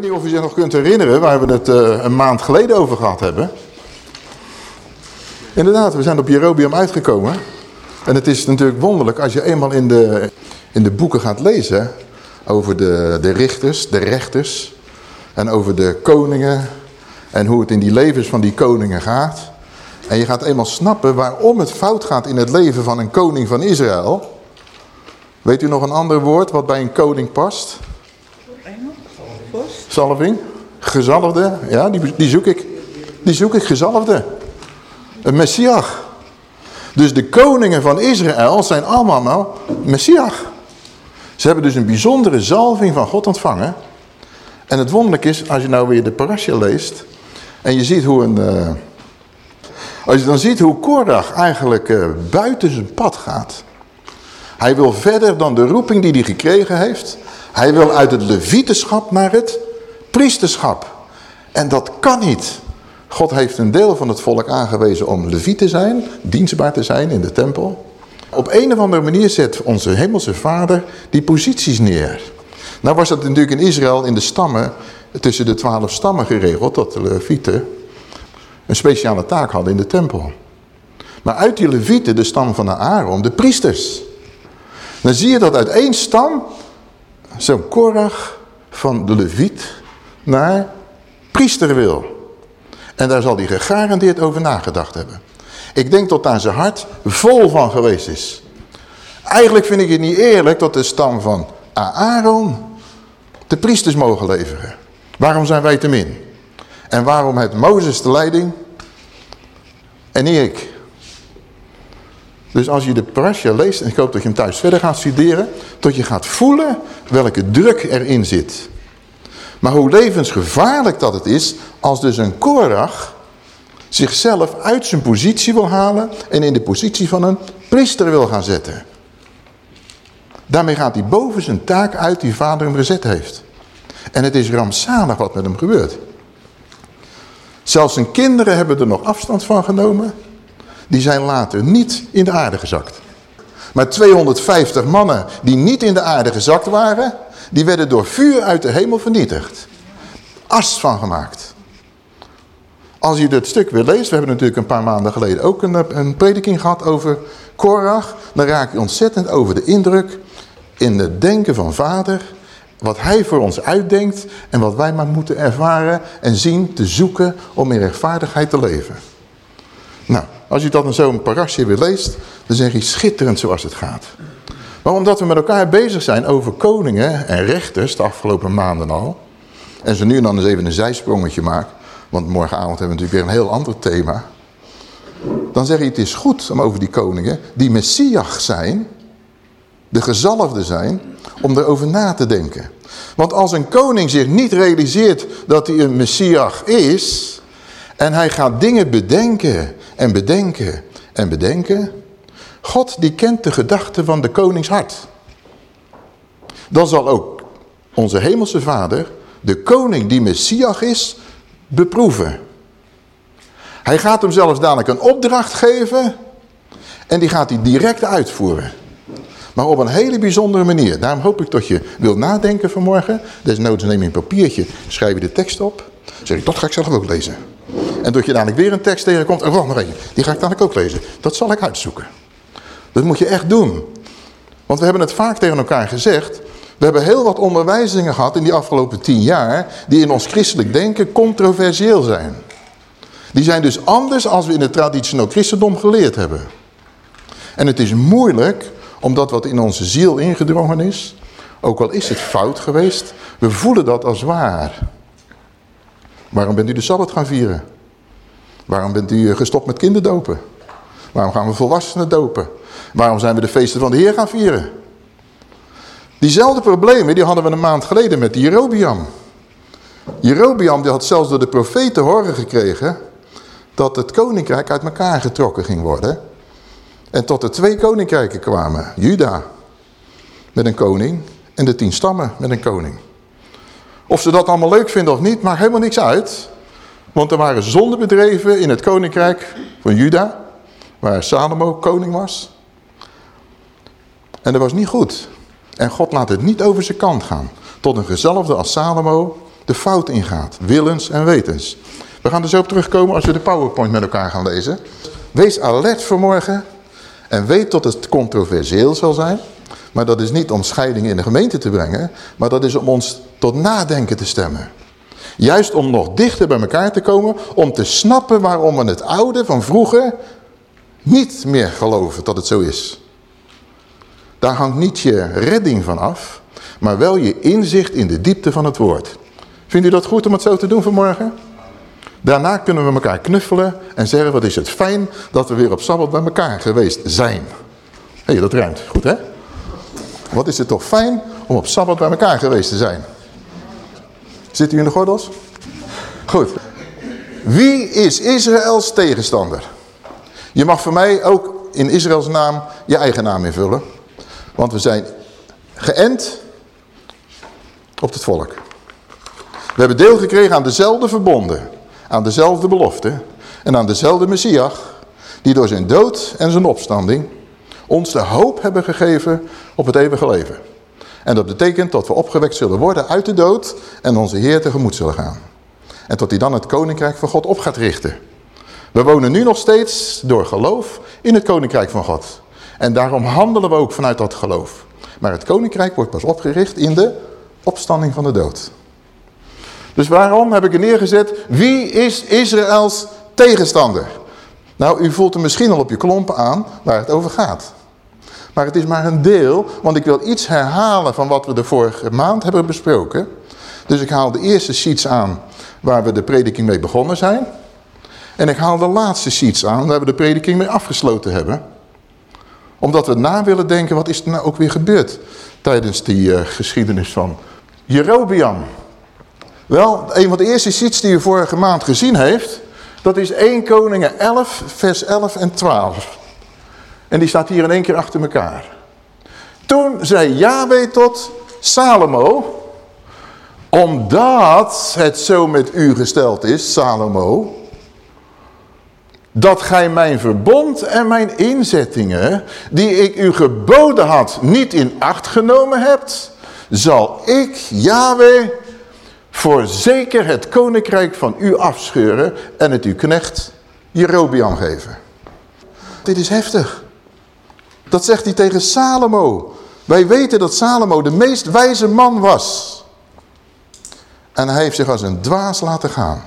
weet niet of u zich nog kunt herinneren waar we het uh, een maand geleden over gehad hebben. Inderdaad, we zijn op Jerobium uitgekomen. En het is natuurlijk wonderlijk als je eenmaal in de, in de boeken gaat lezen over de, de richters, de rechters en over de koningen en hoe het in die levens van die koningen gaat. En je gaat eenmaal snappen waarom het fout gaat in het leven van een koning van Israël. Weet u nog een ander woord wat bij een koning past? Salving. Gezalfde. Ja, die, die zoek ik. Die zoek ik, gezalfde. Een Messias. Dus de koningen van Israël zijn allemaal Messias. Ze hebben dus een bijzondere zalving van God ontvangen. En het wonderlijk is, als je nou weer de parasha leest... en je ziet hoe een... Uh, als je dan ziet hoe Korach eigenlijk uh, buiten zijn pad gaat... Hij wil verder dan de roeping die hij gekregen heeft. Hij wil uit het levietenschap naar het priesterschap. En dat kan niet. God heeft een deel van het volk aangewezen om leviet te zijn, dienstbaar te zijn in de tempel. Op een of andere manier zet onze hemelse vader die posities neer. Nou was dat natuurlijk in Israël in de stammen, tussen de twaalf stammen geregeld, dat de levieten een speciale taak hadden in de tempel. Maar uit die levieten, de stam van de Aaron, de priesters. Dan zie je dat uit één stam zo'n Korach van de leviet naar priester wil. En daar zal hij gegarandeerd over nagedacht hebben. Ik denk dat daar zijn hart vol van geweest is. Eigenlijk vind ik het niet eerlijk dat de stam van Aaron de priesters mogen leveren. Waarom zijn wij te min? En waarom heeft Mozes de leiding en niet ik? Dus als je de parasha leest, en ik hoop dat je hem thuis verder gaat studeren, tot je gaat voelen welke druk erin zit. Maar hoe levensgevaarlijk dat het is als dus een Korach zichzelf uit zijn positie wil halen en in de positie van een priester wil gaan zetten. Daarmee gaat hij boven zijn taak uit die vader hem gezet heeft. En het is rampzalig wat met hem gebeurt. Zelfs zijn kinderen hebben er nog afstand van genomen. Die zijn later niet in de aarde gezakt. Maar 250 mannen die niet in de aarde gezakt waren, die werden door vuur uit de hemel vernietigd. As van gemaakt. Als je dit stuk weer leest, we hebben natuurlijk een paar maanden geleden ook een, een prediking gehad over Korach. Dan raak je ontzettend over de indruk in het denken van vader. Wat hij voor ons uitdenkt en wat wij maar moeten ervaren en zien te zoeken om in rechtvaardigheid te leven. Nou, als je dat in zo'n parasje weer leest, dan zeg je schitterend zoals het gaat. Maar omdat we met elkaar bezig zijn over koningen en rechters de afgelopen maanden al. En ze nu en dan eens even een zijsprongetje maken. Want morgenavond hebben we natuurlijk weer een heel ander thema. Dan zeg je het is goed om over die koningen die Messias zijn. De gezalfde zijn. Om erover na te denken. Want als een koning zich niet realiseert dat hij een Messias is. En hij gaat dingen bedenken en bedenken en bedenken. God die kent de gedachten van de konings hart. Dan zal ook onze hemelse vader, de koning die Messias is, beproeven. Hij gaat hem zelfs dadelijk een opdracht geven en die gaat hij direct uitvoeren. Maar op een hele bijzondere manier. Daarom hoop ik dat je wilt nadenken vanmorgen. Desnoods neem je een papiertje, schrijf je de tekst op. zeg ik, dat ga ik zelf ook lezen. En dat je dadelijk weer een tekst tegenkomt. En wacht nog even, die ga ik dadelijk ook lezen. Dat zal ik uitzoeken. Dat moet je echt doen. Want we hebben het vaak tegen elkaar gezegd. We hebben heel wat onderwijzingen gehad in die afgelopen tien jaar... die in ons christelijk denken controversieel zijn. Die zijn dus anders als we in het traditioneel christendom geleerd hebben. En het is moeilijk, omdat wat in onze ziel ingedrongen is... ook al is het fout geweest, we voelen dat als waar. Waarom bent u de Sabbat gaan vieren? Waarom bent u gestopt met kinderdopen? Waarom gaan we volwassenen dopen? Waarom zijn we de feesten van de Heer gaan vieren? Diezelfde problemen die hadden we een maand geleden met Jerobiam. Jerobiam die had zelfs door de profeten horen gekregen dat het koninkrijk uit elkaar getrokken ging worden. En tot er twee koninkrijken kwamen. Juda met een koning en de tien stammen met een koning. Of ze dat allemaal leuk vinden of niet, maakt helemaal niks uit. Want er waren zondebedreven in het koninkrijk van Juda, waar Salomo koning was. En dat was niet goed. En God laat het niet over zijn kant gaan. Tot een gezelfde als Salomo de fout ingaat. Willens en wetens. We gaan er zo op terugkomen als we de PowerPoint met elkaar gaan lezen. Wees alert vanmorgen en weet dat het controversieel zal zijn. Maar dat is niet om scheiding in de gemeente te brengen, maar dat is om ons tot nadenken te stemmen. Juist om nog dichter bij elkaar te komen, om te snappen waarom we het oude van vroeger niet meer geloven dat het zo is. Daar hangt niet je redding van af, maar wel je inzicht in de diepte van het woord. Vindt u dat goed om het zo te doen vanmorgen? Daarna kunnen we elkaar knuffelen en zeggen wat is het fijn dat we weer op Sabbat bij elkaar geweest zijn. Hé, hey, dat ruimt. Goed hè? Wat is het toch fijn om op Sabbat bij elkaar geweest te zijn. Zit u in de gordels? Goed. Wie is Israëls tegenstander? Je mag voor mij ook in Israëls naam je eigen naam invullen. Want we zijn geënt op het volk. We hebben deel gekregen aan dezelfde verbonden, aan dezelfde belofte en aan dezelfde Messias, die door zijn dood en zijn opstanding ons de hoop hebben gegeven op het eeuwige leven. En dat betekent dat we opgewekt zullen worden uit de dood en onze Heer tegemoet zullen gaan. En dat hij dan het koninkrijk van God op gaat richten. We wonen nu nog steeds door geloof in het koninkrijk van God. En daarom handelen we ook vanuit dat geloof. Maar het koninkrijk wordt pas opgericht in de opstanding van de dood. Dus waarom heb ik er neergezet, wie is Israëls tegenstander? Nou, u voelt er misschien al op je klompen aan waar het over gaat. Maar het is maar een deel, want ik wil iets herhalen van wat we de vorige maand hebben besproken. Dus ik haal de eerste sheets aan waar we de prediking mee begonnen zijn. En ik haal de laatste sheets aan waar we de prediking mee afgesloten hebben. Omdat we na willen denken, wat is er nou ook weer gebeurd tijdens die uh, geschiedenis van Jerobiam. Wel, een van de eerste sheets die u vorige maand gezien heeft, dat is 1 Koningen 11, vers 11 en 12. En die staat hier in één keer achter elkaar. Toen zei Yahweh tot Salomo, omdat het zo met u gesteld is, Salomo, dat gij mijn verbond en mijn inzettingen, die ik u geboden had, niet in acht genomen hebt, zal ik, Yahweh, voorzeker het koninkrijk van u afscheuren en het uw knecht Jerobiam geven. Dit is heftig. Dat zegt hij tegen Salomo. Wij weten dat Salomo de meest wijze man was. En hij heeft zich als een dwaas laten gaan.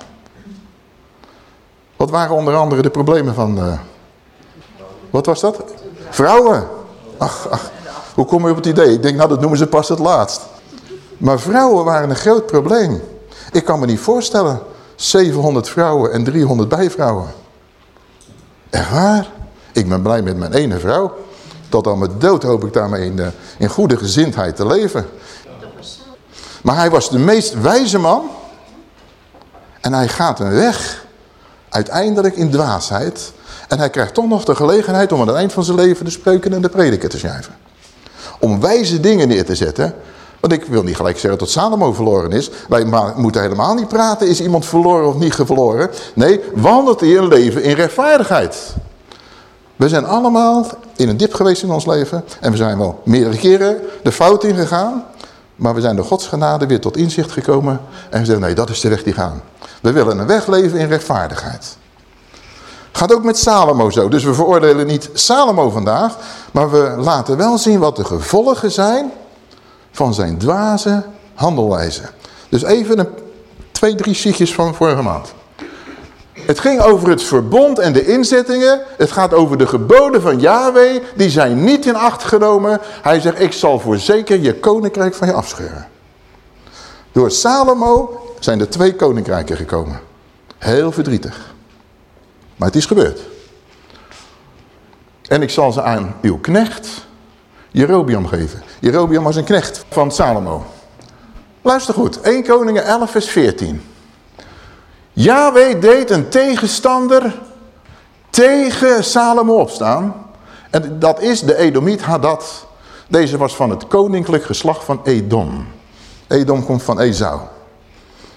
Wat waren onder andere de problemen van... Uh, wat was dat? Vrouwen. Ach, ach, hoe kom je op het idee? Ik denk, nou dat noemen ze pas het laatst. Maar vrouwen waren een groot probleem. Ik kan me niet voorstellen. 700 vrouwen en 300 bijvrouwen. Echt waar? Ik ben blij met mijn ene vrouw. Tot aan mijn dood hoop ik daarmee in, in goede gezindheid te leven. Maar hij was de meest wijze man. En hij gaat een weg. Uiteindelijk in dwaasheid. En hij krijgt toch nog de gelegenheid om aan het eind van zijn leven de spreuken en de prediker te schrijven. Om wijze dingen neer te zetten. Want ik wil niet gelijk zeggen dat Salomo verloren is. Wij moeten helemaal niet praten, is iemand verloren of niet verloren. Nee, wandelt hij een leven in rechtvaardigheid. We zijn allemaal in een dip geweest in ons leven. En we zijn wel meerdere keren de fout ingegaan. Maar we zijn door Gods genade weer tot inzicht gekomen. En we zeggen, nee, dat is de weg die gaan. We willen een weg leven in rechtvaardigheid. Gaat ook met Salomo zo. Dus we veroordelen niet Salomo vandaag. Maar we laten wel zien wat de gevolgen zijn van zijn dwaze handelwijze. Dus even een, twee, drie sheetjes van vorige maand. Het ging over het verbond en de inzettingen. Het gaat over de geboden van Yahweh. Die zijn niet in acht genomen. Hij zegt, ik zal voorzeker je koninkrijk van je afscheuren. Door Salomo zijn er twee koninkrijken gekomen. Heel verdrietig. Maar het is gebeurd. En ik zal ze aan uw knecht Jerobiam geven. Jerobiam was een knecht van Salomo. Luister goed. 1 Koningen 11 vers 14. Yahweh deed een tegenstander tegen Salomo opstaan. En dat is de Edomiet Hadad. Deze was van het koninklijk geslacht van Edom. Edom komt van Esau.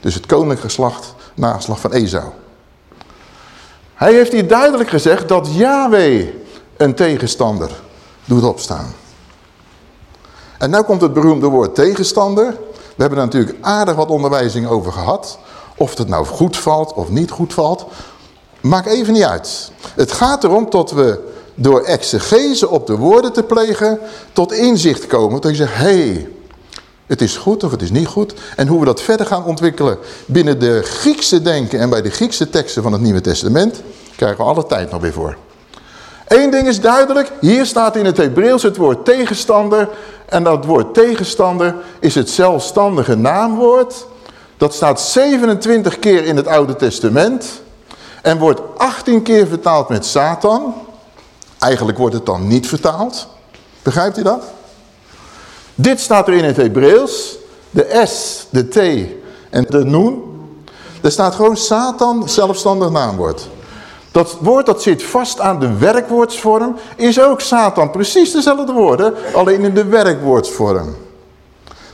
Dus het koninklijk geslacht, nageslag van Esau. Hij heeft hier duidelijk gezegd dat Yahweh een tegenstander doet opstaan. En nu komt het beroemde woord tegenstander. We hebben er natuurlijk aardig wat onderwijzing over gehad. Of het nou goed valt of niet goed valt. Maakt even niet uit. Het gaat erom dat we door exegese op de woorden te plegen tot inzicht komen. Dat je zegt, hé, hey, het is goed of het is niet goed. En hoe we dat verder gaan ontwikkelen binnen de Griekse denken en bij de Griekse teksten van het Nieuwe Testament, krijgen we alle tijd nog weer voor. Eén ding is duidelijk, hier staat in het Hebreeuws het woord tegenstander. En dat woord tegenstander is het zelfstandige naamwoord. Dat staat 27 keer in het Oude Testament. En wordt 18 keer vertaald met Satan. Eigenlijk wordt het dan niet vertaald. Begrijpt u dat? Dit staat er in het Hebreeuws. De S, de T en de Noen. Er staat gewoon Satan, zelfstandig naamwoord. Dat woord dat zit vast aan de werkwoordsvorm is ook Satan. Precies dezelfde woorden, alleen in de werkwoordsvorm.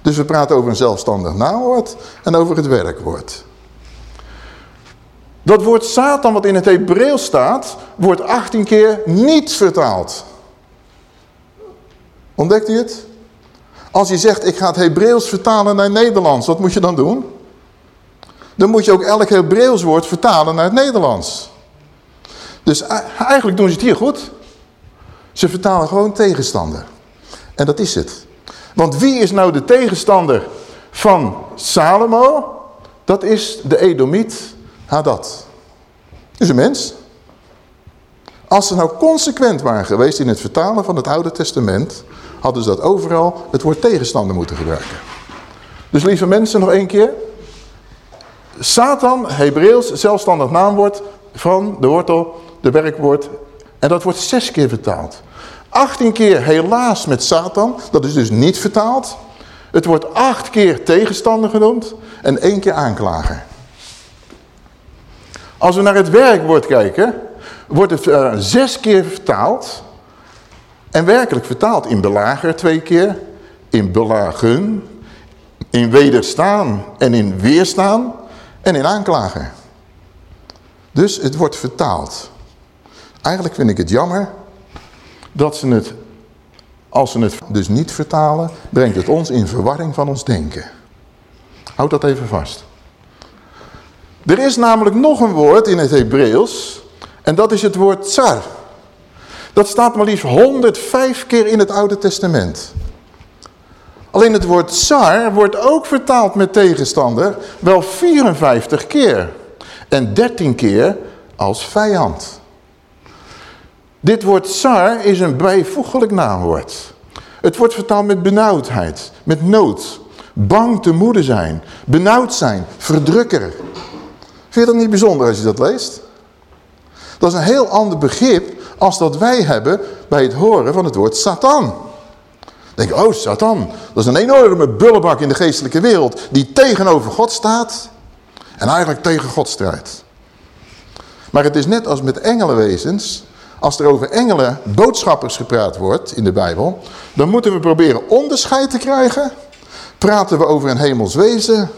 Dus we praten over een zelfstandig naamwoord en over het werkwoord. Dat woord Satan wat in het Hebreeuws staat, wordt 18 keer niet vertaald. Ontdekt u het? Als je zegt, ik ga het Hebreeuws vertalen naar Nederlands, wat moet je dan doen? Dan moet je ook elk Hebreeuws woord vertalen naar het Nederlands. Dus eigenlijk doen ze het hier goed. Ze vertalen gewoon tegenstander. En dat is het. Want wie is nou de tegenstander van Salomo? Dat is de Edomiet Hadad. is een mens. Als ze nou consequent waren geweest in het vertalen van het Oude Testament... hadden ze dat overal het woord tegenstander moeten gebruiken. Dus lieve mensen, nog één keer. Satan, Hebreeuws, zelfstandig naamwoord van de wortel, de werkwoord. En dat wordt zes keer vertaald. 18 keer helaas met Satan, dat is dus niet vertaald. Het wordt acht keer tegenstander genoemd en één keer aanklager. Als we naar het werkwoord kijken, wordt het uh, zes keer vertaald. En werkelijk vertaald in belager twee keer, in belagen, in wederstaan en in weerstaan en in aanklager. Dus het wordt vertaald. Eigenlijk vind ik het jammer dat ze het, als ze het dus niet vertalen, brengt het ons in verwarring van ons denken. Houd dat even vast. Er is namelijk nog een woord in het Hebreeuws en dat is het woord tsar. Dat staat maar liefst 105 keer in het Oude Testament. Alleen het woord tsar wordt ook vertaald met tegenstander wel 54 keer. En 13 keer als vijand. Dit woord tsar is een bijvoeglijk naamwoord. Het wordt vertaald met benauwdheid, met nood, bang te moede zijn, benauwd zijn, verdrukker. Vind je dat niet bijzonder als je dat leest? Dat is een heel ander begrip als dat wij hebben bij het horen van het woord Satan. denk oh Satan, dat is een enorme bullebak in de geestelijke wereld die tegenover God staat en eigenlijk tegen God strijdt. Maar het is net als met engelenwezens, als er over engelen boodschappers gepraat wordt in de Bijbel, dan moeten we proberen onderscheid te krijgen. Praten we over een hemels wezen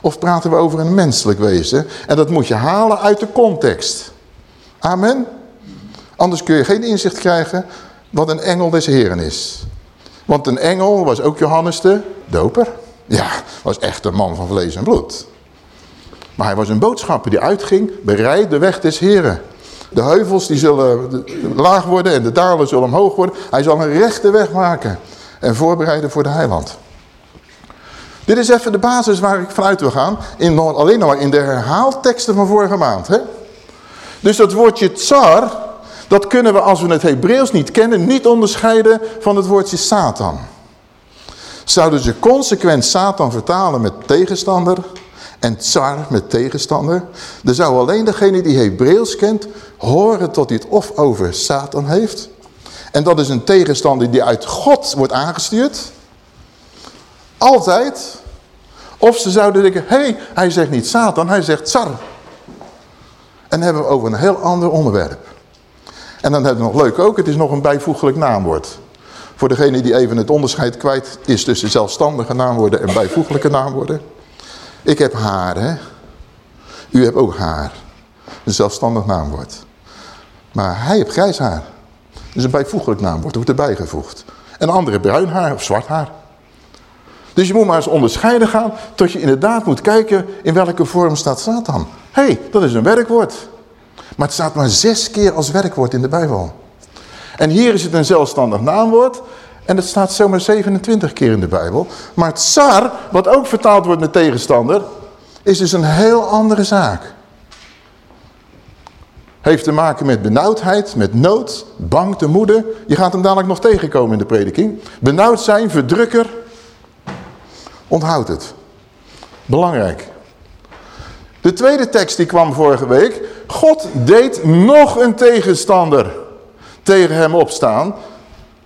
of praten we over een menselijk wezen? En dat moet je halen uit de context. Amen? Anders kun je geen inzicht krijgen wat een engel des Heren is. Want een engel was ook Johannes de doper. Ja, was echt een man van vlees en bloed. Maar hij was een boodschapper die uitging, bereid de weg des Heren. De heuvels die zullen laag worden en de dalen zullen omhoog worden. Hij zal een rechte weg maken en voorbereiden voor de heiland. Dit is even de basis waar ik vanuit wil gaan. In, alleen maar in de herhaalteksten van vorige maand. Hè? Dus dat woordje tsar, dat kunnen we als we het Hebreeuws niet kennen, niet onderscheiden van het woordje Satan. Zouden ze consequent Satan vertalen met tegenstander en tsar met tegenstander, dan zou alleen degene die Hebreeuws kent horen tot hij het of over Satan heeft. En dat is een tegenstander die uit God wordt aangestuurd. Altijd. Of ze zouden denken, hé, hey, hij zegt niet Satan, hij zegt tsar. En hebben we over een heel ander onderwerp. En dan hebben we nog leuk ook, het is nog een bijvoeglijk naamwoord. Voor degene die even het onderscheid kwijt is tussen zelfstandige naamwoorden en bijvoeglijke naamwoorden. Ik heb haar, hè. U hebt ook haar. Een zelfstandig naamwoord. Maar hij heeft grijs haar. Dus een bijvoeglijk naamwoord, wordt erbij gevoegd. En andere bruin haar of zwart haar. Dus je moet maar eens onderscheiden gaan tot je inderdaad moet kijken in welke vorm staat Satan. Hé, hey, dat is een werkwoord. Maar het staat maar zes keer als werkwoord in de Bijbel. En hier is het een zelfstandig naamwoord. En het staat zomaar 27 keer in de Bijbel. Maar tsar, wat ook vertaald wordt met tegenstander, is dus een heel andere zaak. Heeft te maken met benauwdheid, met nood, bang te moeden. Je gaat hem dadelijk nog tegenkomen in de prediking. Benauwd zijn, verdrukker. Onthoud het. Belangrijk. De tweede tekst die kwam vorige week. God deed nog een tegenstander tegen hem opstaan.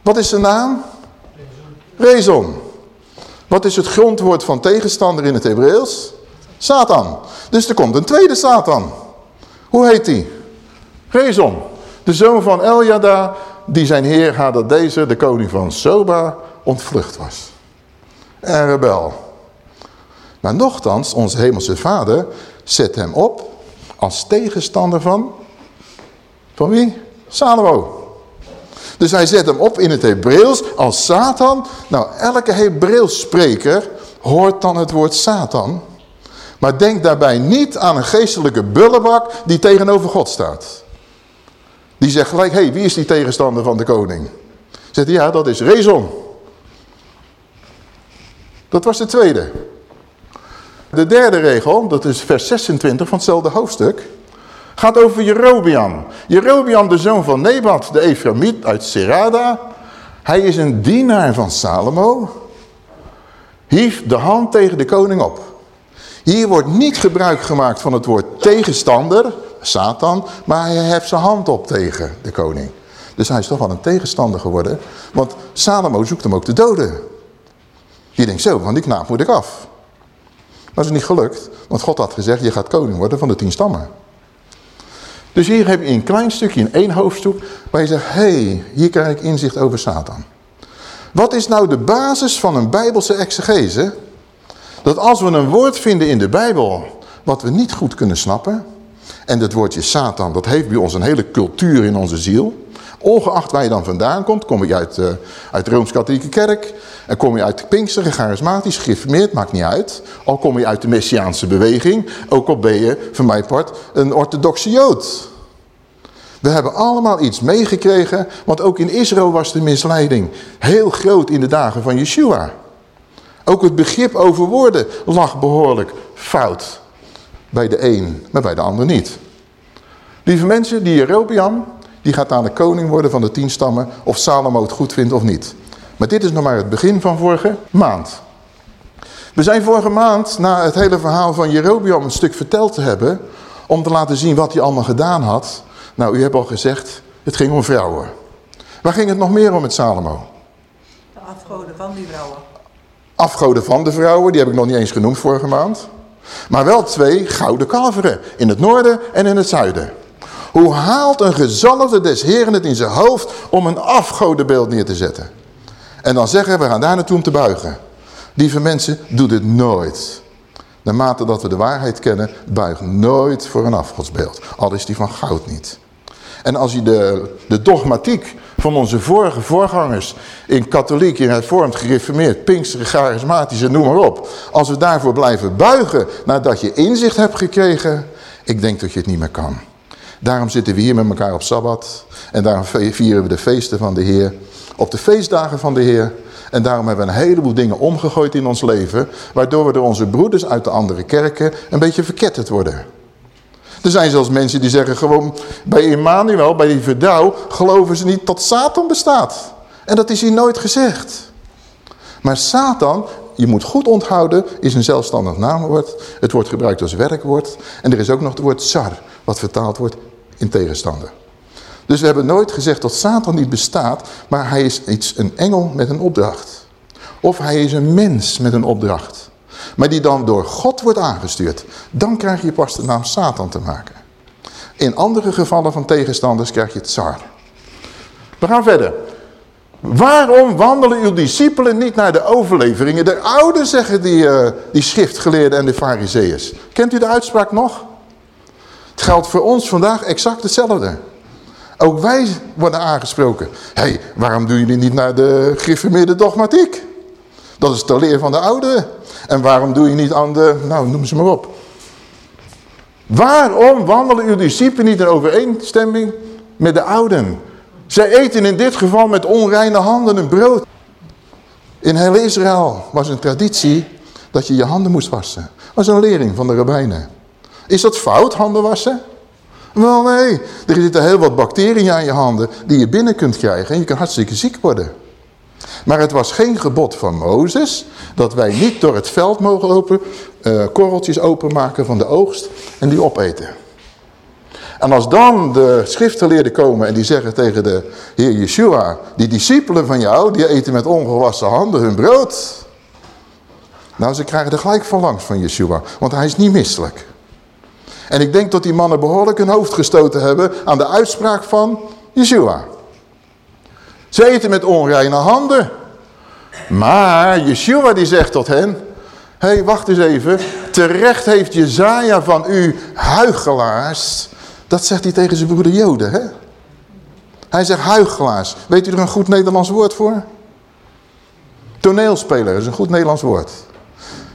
Wat is zijn naam? Rezon. Wat is het grondwoord van tegenstander in het Hebreeuws? Satan. Dus er komt een tweede Satan. Hoe heet die? Rezon. De zoon van Eljada, die zijn heer Hadadezer, de koning van Soba, ontvlucht was. Een rebel. Maar nochtans, onze hemelse vader zet hem op als tegenstander van... Van wie? Salomo. Dus hij zet hem op in het Hebreeuws als Satan. Nou, elke Hebreeuws spreker hoort dan het woord Satan. Maar denk daarbij niet aan een geestelijke bullebak die tegenover God staat. Die zegt gelijk, hé, hey, wie is die tegenstander van de koning? Zegt hij, ja, dat is Rezon. Dat was de tweede. De derde regel, dat is vers 26 van hetzelfde hoofdstuk, gaat over Jerobiam. Jerobiam, de zoon van Nebat, de Eframiet uit Serada. Hij is een dienaar van Salomo. Hief de hand tegen de koning op. Hier wordt niet gebruik gemaakt van het woord tegenstander, Satan, maar hij heft zijn hand op tegen de koning. Dus hij is toch wel een tegenstander geworden, want Salomo zoekt hem ook te doden. Je denkt zo, van die knaap moet ik af. Maar dat is niet gelukt, want God had gezegd, je gaat koning worden van de tien stammen. Dus hier heb je een klein stukje in één hoofdstuk waar je zegt, hé, hey, hier krijg ik inzicht over Satan. Wat is nou de basis van een bijbelse exegese? Dat als we een woord vinden in de Bijbel wat we niet goed kunnen snappen, en dat woordje Satan, dat heeft bij ons een hele cultuur in onze ziel. Ongeacht waar je dan vandaan komt, kom je uit, uh, uit de Rooms-Katholieke Kerk, en kom je uit de Pinkster, charismatisch, gereformeerd, maakt niet uit. Al kom je uit de Messiaanse beweging, ook al ben je, van mijn part, een orthodoxe Jood. We hebben allemaal iets meegekregen, want ook in Israël was de misleiding heel groot in de dagen van Yeshua. Ook het begrip over woorden lag behoorlijk fout. Bij de een, maar bij de ander niet. Lieve mensen, die Jerobeam, die gaat aan de koning worden van de tien stammen, of Salomo het goed vindt of niet. Maar dit is nog maar het begin van vorige maand. We zijn vorige maand, na het hele verhaal van Jerobeam een stuk verteld te hebben, om te laten zien wat hij allemaal gedaan had. Nou, u hebt al gezegd, het ging om vrouwen. Waar ging het nog meer om met Salomo? De afgoden van die vrouwen. Afgoden van de vrouwen, die heb ik nog niet eens genoemd vorige maand. Maar wel twee gouden kalveren, in het noorden en in het zuiden. Hoe haalt een gezalfde des heren het in zijn hoofd om een afgodenbeeld neer te zetten? En dan zeggen we gaan daar naartoe om te buigen. Lieve mensen, doe dit nooit. Naarmate dat we de waarheid kennen, buig nooit voor een afgodsbeeld. Al is die van goud niet. En als je de, de dogmatiek van onze vorige voorgangers in katholiek, in hervormd, gereformeerd, pinkster, charismatisch en noem maar op. Als we daarvoor blijven buigen nadat je inzicht hebt gekregen, ik denk dat je het niet meer kan. Daarom zitten we hier met elkaar op Sabbat en daarom vieren we de feesten van de Heer op de feestdagen van de Heer. En daarom hebben we een heleboel dingen omgegooid in ons leven, waardoor we door onze broeders uit de andere kerken een beetje verketterd worden. Er zijn zelfs mensen die zeggen gewoon, bij Emmanuel, bij die verdouw, geloven ze niet dat Satan bestaat. En dat is hier nooit gezegd. Maar Satan, je moet goed onthouden, is een zelfstandig naamwoord. Het wordt gebruikt als werkwoord. En er is ook nog het woord sar, wat vertaald wordt in tegenstander. Dus we hebben nooit gezegd dat Satan niet bestaat, maar hij is iets, een engel met een opdracht. Of hij is een mens met een opdracht. Maar die dan door God wordt aangestuurd. Dan krijg je pas de naam Satan te maken. In andere gevallen van tegenstanders krijg je het tsar. We gaan verder. Waarom wandelen uw discipelen niet naar de overleveringen? De oude zeggen die, uh, die schriftgeleerden en de fariseeërs. Kent u de uitspraak nog? Het geldt voor ons vandaag exact hetzelfde. Ook wij worden aangesproken. Hé, hey, waarom doen jullie niet naar de gereformeerde dogmatiek? Dat is de leer van de ouderen. En waarom doe je niet aan de, nou noem ze maar op. Waarom wandelen uw discipelen niet in overeenstemming met de ouden? Zij eten in dit geval met onreine handen een brood. In heel Israël was een traditie dat je je handen moest wassen. Dat was een lering van de rabbijnen. Is dat fout, handen wassen? Wel nee, er zitten heel wat bacteriën aan je handen die je binnen kunt krijgen en je kan hartstikke ziek worden. Maar het was geen gebod van Mozes dat wij niet door het veld mogen lopen, uh, korreltjes openmaken van de oogst en die opeten. En als dan de schriftgeleerden komen en die zeggen tegen de Heer Yeshua, die discipelen van jou, die eten met ongewassen handen hun brood. Nou, ze krijgen er gelijk van langs van Yeshua, want hij is niet misselijk. En ik denk dat die mannen behoorlijk hun hoofd gestoten hebben aan de uitspraak van Yeshua. Ze eten met onreine handen. Maar Yeshua die zegt tot hen, hé hey, wacht eens even, terecht heeft Jezaja van u huigelaars. Dat zegt hij tegen zijn broeder Joden, hè? Hij zegt huigelaars. Weet u er een goed Nederlands woord voor? Toneelspeler is een goed Nederlands woord.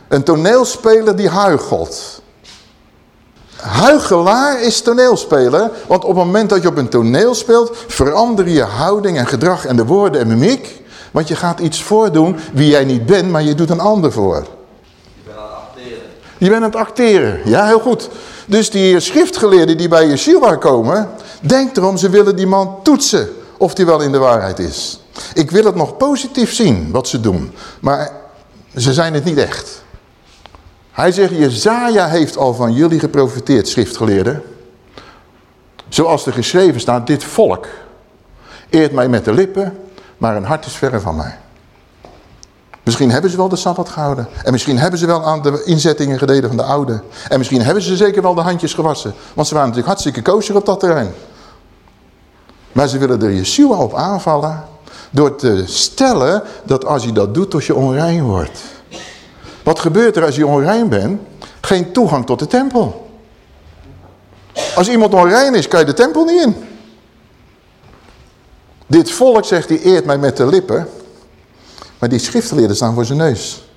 Een toneelspeler die huigelt. Huigelaar is toneelspeler, want op het moment dat je op een toneel speelt, verander je houding en gedrag en de woorden en mimiek. Want je gaat iets voordoen wie jij niet bent, maar je doet een ander voor. Je bent aan het acteren. Je bent aan het acteren, ja heel goed. Dus die schriftgeleerden die bij Yeshua komen, denk erom, ze willen die man toetsen of die wel in de waarheid is. Ik wil het nog positief zien, wat ze doen. Maar ze zijn het niet echt. Hij zegt, Jezaja heeft al van jullie geprofiteerd, schriftgeleerden. Zoals er geschreven staat, dit volk eert mij met de lippen, maar een hart is verre van mij. Misschien hebben ze wel de Sabbat gehouden. En misschien hebben ze wel aan de inzettingen gededen van de oude. En misschien hebben ze zeker wel de handjes gewassen. Want ze waren natuurlijk hartstikke kosher op dat terrein. Maar ze willen er Yeshua op aanvallen. Door te stellen dat als je dat doet, tot je onrein wordt. Wat gebeurt er als je onrein bent? Geen toegang tot de tempel. Als iemand onrein is, kan je de tempel niet in. Dit volk, zegt hij, eert mij met de lippen. Maar die schriftgeleerden staan voor zijn neus.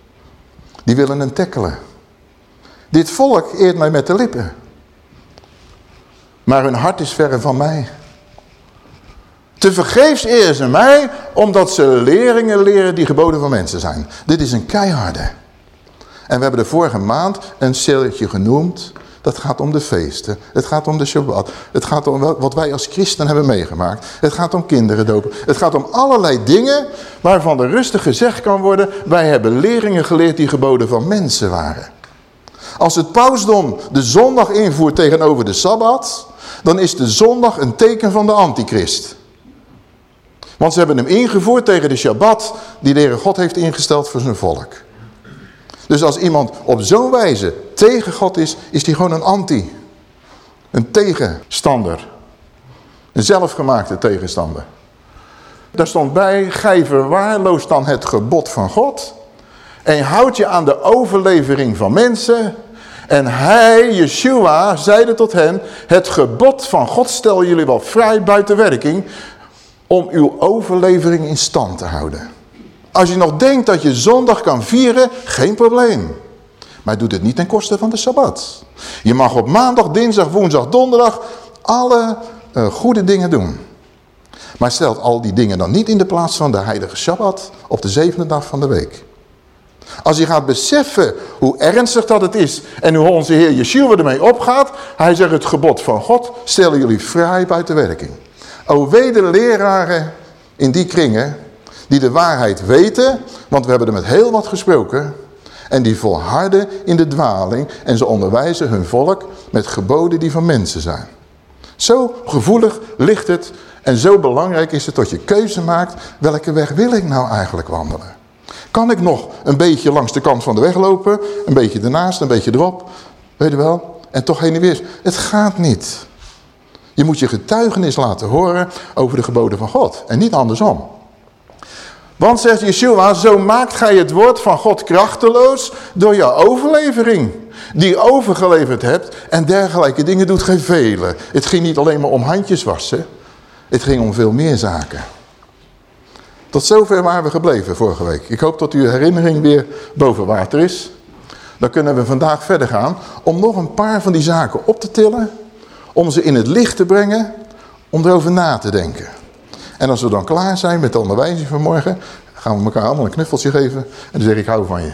Die willen hem tackelen. Dit volk eert mij met de lippen. Maar hun hart is verre van mij. Te vergeefs eren ze mij, omdat ze leringen leren die geboden van mensen zijn. Dit is een keiharde. En we hebben de vorige maand een celletje genoemd. Dat gaat om de feesten. Het gaat om de Shabbat. Het gaat om wat wij als christen hebben meegemaakt. Het gaat om kinderen dopen. Het gaat om allerlei dingen waarvan er rustig gezegd kan worden... wij hebben leringen geleerd die geboden van mensen waren. Als het pausdom de zondag invoert tegenover de Sabbat... dan is de zondag een teken van de antichrist. Want ze hebben hem ingevoerd tegen de Shabbat... die de Heere God heeft ingesteld voor zijn volk. Dus als iemand op zo'n wijze tegen God is, is hij gewoon een anti. Een tegenstander. Een zelfgemaakte tegenstander. Daar stond bij, gij verwaarloost dan het gebod van God. En houd je aan de overlevering van mensen. En hij, Yeshua, zeide tot hen, het gebod van God stel jullie wel vrij buiten werking. Om uw overlevering in stand te houden. Als je nog denkt dat je zondag kan vieren, geen probleem. Maar doe het niet ten koste van de Sabbat. Je mag op maandag, dinsdag, woensdag, donderdag alle uh, goede dingen doen. Maar stelt al die dingen dan niet in de plaats van de heilige Sabbat op de zevende dag van de week. Als je gaat beseffen hoe ernstig dat het is en hoe onze Heer Yeshua ermee opgaat. Hij zegt het gebod van God stellen jullie vrij buiten werking. O weder leraren in die kringen die de waarheid weten, want we hebben er met heel wat gesproken, en die volharden in de dwaling en ze onderwijzen hun volk met geboden die van mensen zijn. Zo gevoelig ligt het en zo belangrijk is het dat je keuze maakt, welke weg wil ik nou eigenlijk wandelen? Kan ik nog een beetje langs de kant van de weg lopen, een beetje ernaast, een beetje erop, weet je wel, en toch heen en weer. Het gaat niet. Je moet je getuigenis laten horen over de geboden van God en niet andersom. Want, zegt Yeshua, zo maakt gij het woord van God krachteloos door jouw overlevering. Die overgeleverd hebt en dergelijke dingen doet geen velen. Het ging niet alleen maar om handjes wassen. Het ging om veel meer zaken. Tot zover waren we gebleven vorige week. Ik hoop dat uw herinnering weer boven water is. Dan kunnen we vandaag verder gaan om nog een paar van die zaken op te tillen. Om ze in het licht te brengen, om erover na te denken. En als we dan klaar zijn met de onderwijzing van morgen, gaan we elkaar allemaal een knuffeltje geven. En dan zeg ik, hou van je.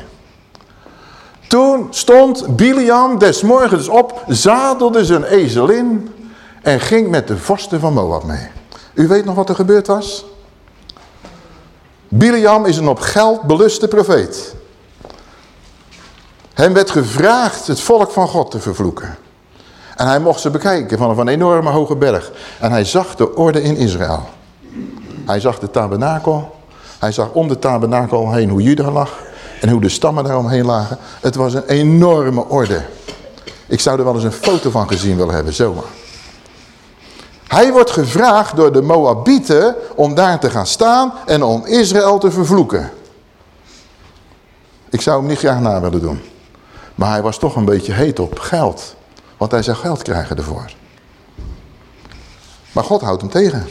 Toen stond Biliam des morgens op, zadelde zijn ezelin en ging met de vorsten van Moab mee. U weet nog wat er gebeurd was? Biliam is een op geld beluste profeet. Hem werd gevraagd het volk van God te vervloeken. En hij mocht ze bekijken vanaf een enorme hoge berg. En hij zag de orde in Israël. Hij zag de tabernakel. Hij zag om de tabernakel heen hoe Juda lag. En hoe de stammen daaromheen lagen. Het was een enorme orde. Ik zou er wel eens een foto van gezien willen hebben, zomaar. Hij wordt gevraagd door de Moabieten om daar te gaan staan en om Israël te vervloeken. Ik zou hem niet graag na willen doen. Maar hij was toch een beetje heet op geld. Want hij zou geld krijgen ervoor. Maar God houdt hem tegen.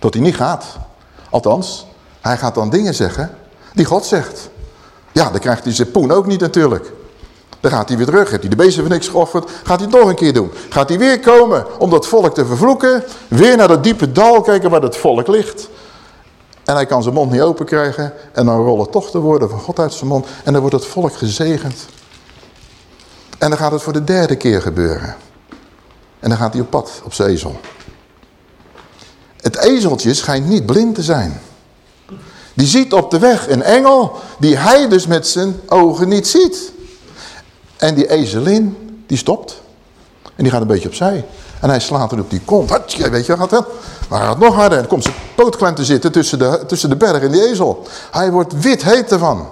Tot hij niet gaat. Althans, hij gaat dan dingen zeggen die God zegt. Ja, dan krijgt hij zijn poen ook niet natuurlijk. Dan gaat hij weer terug. Heeft hij de beesten van niks geofferd. Gaat hij het nog een keer doen. Gaat hij weer komen om dat volk te vervloeken. Weer naar dat diepe dal kijken waar het volk ligt. En hij kan zijn mond niet open krijgen. En dan rollen toch de woorden van God uit zijn mond. En dan wordt het volk gezegend. En dan gaat het voor de derde keer gebeuren. En dan gaat hij op pad op zijn ezel. Het ezeltje schijnt niet blind te zijn. Die ziet op de weg een engel die hij dus met zijn ogen niet ziet. En die ezelin, die stopt. En die gaat een beetje opzij. En hij slaat er op die kont. Weet je, gaat wel. Maar hij gaat nog harder. En komt zijn pootklem te zitten tussen de, tussen de berg en die ezel. Hij wordt wit heet ervan.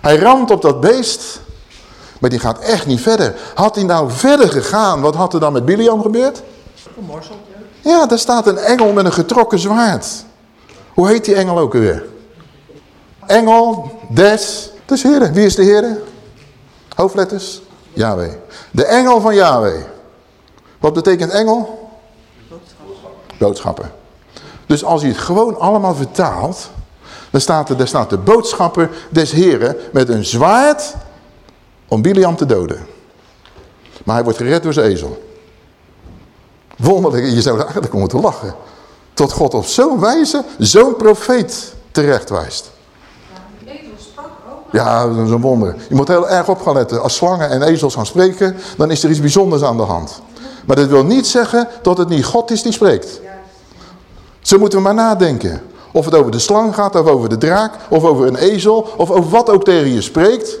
Hij ramt op dat beest. Maar die gaat echt niet verder. Had hij nou verder gegaan, wat had er dan met Biliam gebeurd? Gemorseld, Ja, daar staat een engel met een getrokken zwaard. Hoe heet die engel ook weer? Engel des, dus heren. Wie is de heren? Hoofdletters? Yahweh. De engel van Yahweh. Wat betekent engel? Boodschapper. Dus als je het gewoon allemaal vertaalt, dan staat er, daar staat de boodschapper des heren met een zwaard om Biliam te doden. Maar hij wordt gered door zijn ezel. Wonderlijk, je zou er eigenlijk om moeten lachen. Tot God op zo'n wijze zo'n profeet terecht wijst. Ja, dat is een wonder. Je moet heel erg op gaan letten. Als slangen en ezels gaan spreken, dan is er iets bijzonders aan de hand. Maar dat wil niet zeggen dat het niet God is die spreekt. Zo moeten we maar nadenken. Of het over de slang gaat, of over de draak, of over een ezel, of over wat ook tegen je spreekt.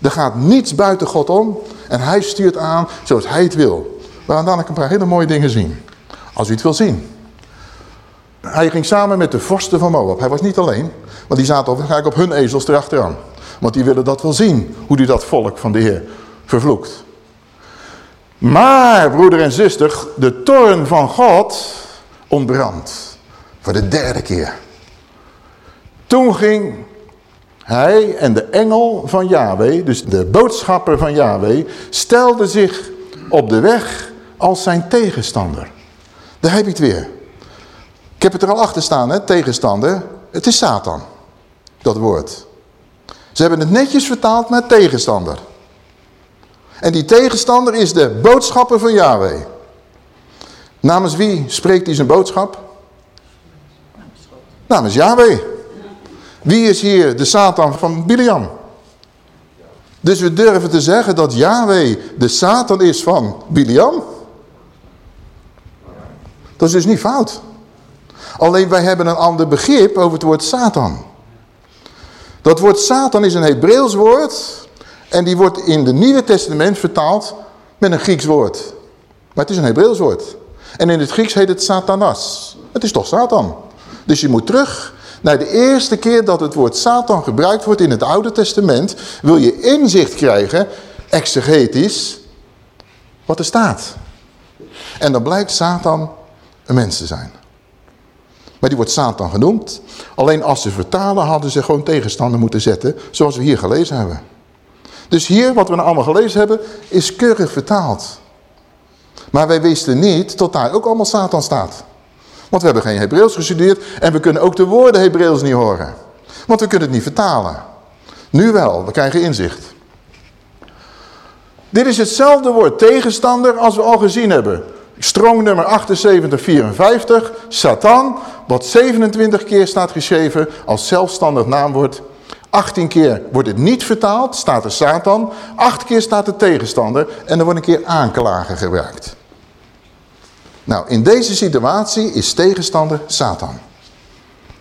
Er gaat niets buiten God om. En hij stuurt aan zoals hij het wil. We gaan dadelijk een paar hele mooie dingen zien. Als u het wil zien. Hij ging samen met de vorsten van Moab. Hij was niet alleen, want die zaten waarschijnlijk op hun ezels erachteraan. Want die willen dat wel zien, hoe die dat volk van de Heer vervloekt. Maar, broeder en zuster, de toorn van God ontbrandt. Voor de derde keer. Toen ging hij en de engel van Yahweh, dus de boodschapper van Yahweh, stelde zich op de weg als zijn tegenstander. Daar heb je het weer. Ik heb het er al achter staan, hè, tegenstander. Het is Satan, dat woord. Ze hebben het netjes vertaald naar tegenstander. En die tegenstander is de boodschapper van Yahweh. Namens wie spreekt hij zijn boodschap? Namens Yahweh. Wie is hier de Satan van Biliam? Dus we durven te zeggen dat Yahweh de Satan is van Biliam. Dat is dus niet fout. Alleen wij hebben een ander begrip over het woord Satan. Dat woord Satan is een Hebreeuws woord. En die wordt in het Nieuwe Testament vertaald met een Grieks woord. Maar het is een Hebreeuws woord. En in het Grieks heet het Satanas. Het is toch Satan. Dus je moet terug naar de eerste keer dat het woord Satan gebruikt wordt in het Oude Testament. Wil je inzicht krijgen, exegetisch, wat er staat. En dan blijkt Satan een mens te zijn. Maar die wordt Satan genoemd. Alleen als ze vertalen hadden ze gewoon tegenstander moeten zetten. Zoals we hier gelezen hebben. Dus hier, wat we nou allemaal gelezen hebben, is keurig vertaald. Maar wij wisten niet tot daar ook allemaal Satan staat. Want we hebben geen Hebreeuws gestudeerd en we kunnen ook de woorden Hebreeuws niet horen. Want we kunnen het niet vertalen. Nu wel, we krijgen inzicht. Dit is hetzelfde woord tegenstander als we al gezien hebben. Strong nummer 7854, Satan, wat 27 keer staat geschreven als zelfstandig naamwoord. 18 keer wordt het niet vertaald, staat er Satan. 8 keer staat er tegenstander en er wordt een keer aanklager gebruikt. Nou, in deze situatie is tegenstander Satan.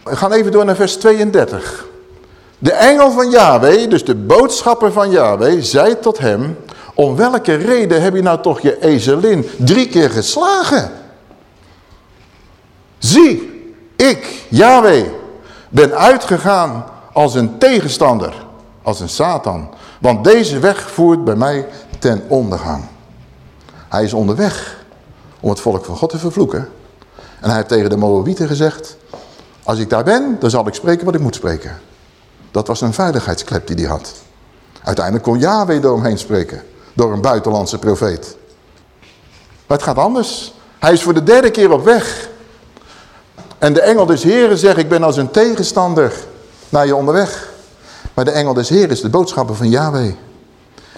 We gaan even door naar vers 32. De engel van Yahweh, dus de boodschapper van Yahweh, zei tot hem... Om welke reden heb je nou toch je ezelin drie keer geslagen? Zie, ik, Yahweh, ben uitgegaan als een tegenstander, als een Satan. Want deze weg voert bij mij ten ondergang. Hij is onderweg om het volk van God te vervloeken. En hij heeft tegen de Moabieten gezegd, als ik daar ben, dan zal ik spreken wat ik moet spreken. Dat was een veiligheidsklep die hij had. Uiteindelijk kon Yahweh door hem heen spreken. Door een buitenlandse profeet. Maar het gaat anders. Hij is voor de derde keer op weg. En de engel des Heren zegt, ik ben als een tegenstander naar je onderweg. Maar de engel des Heren is de boodschapper van Yahweh.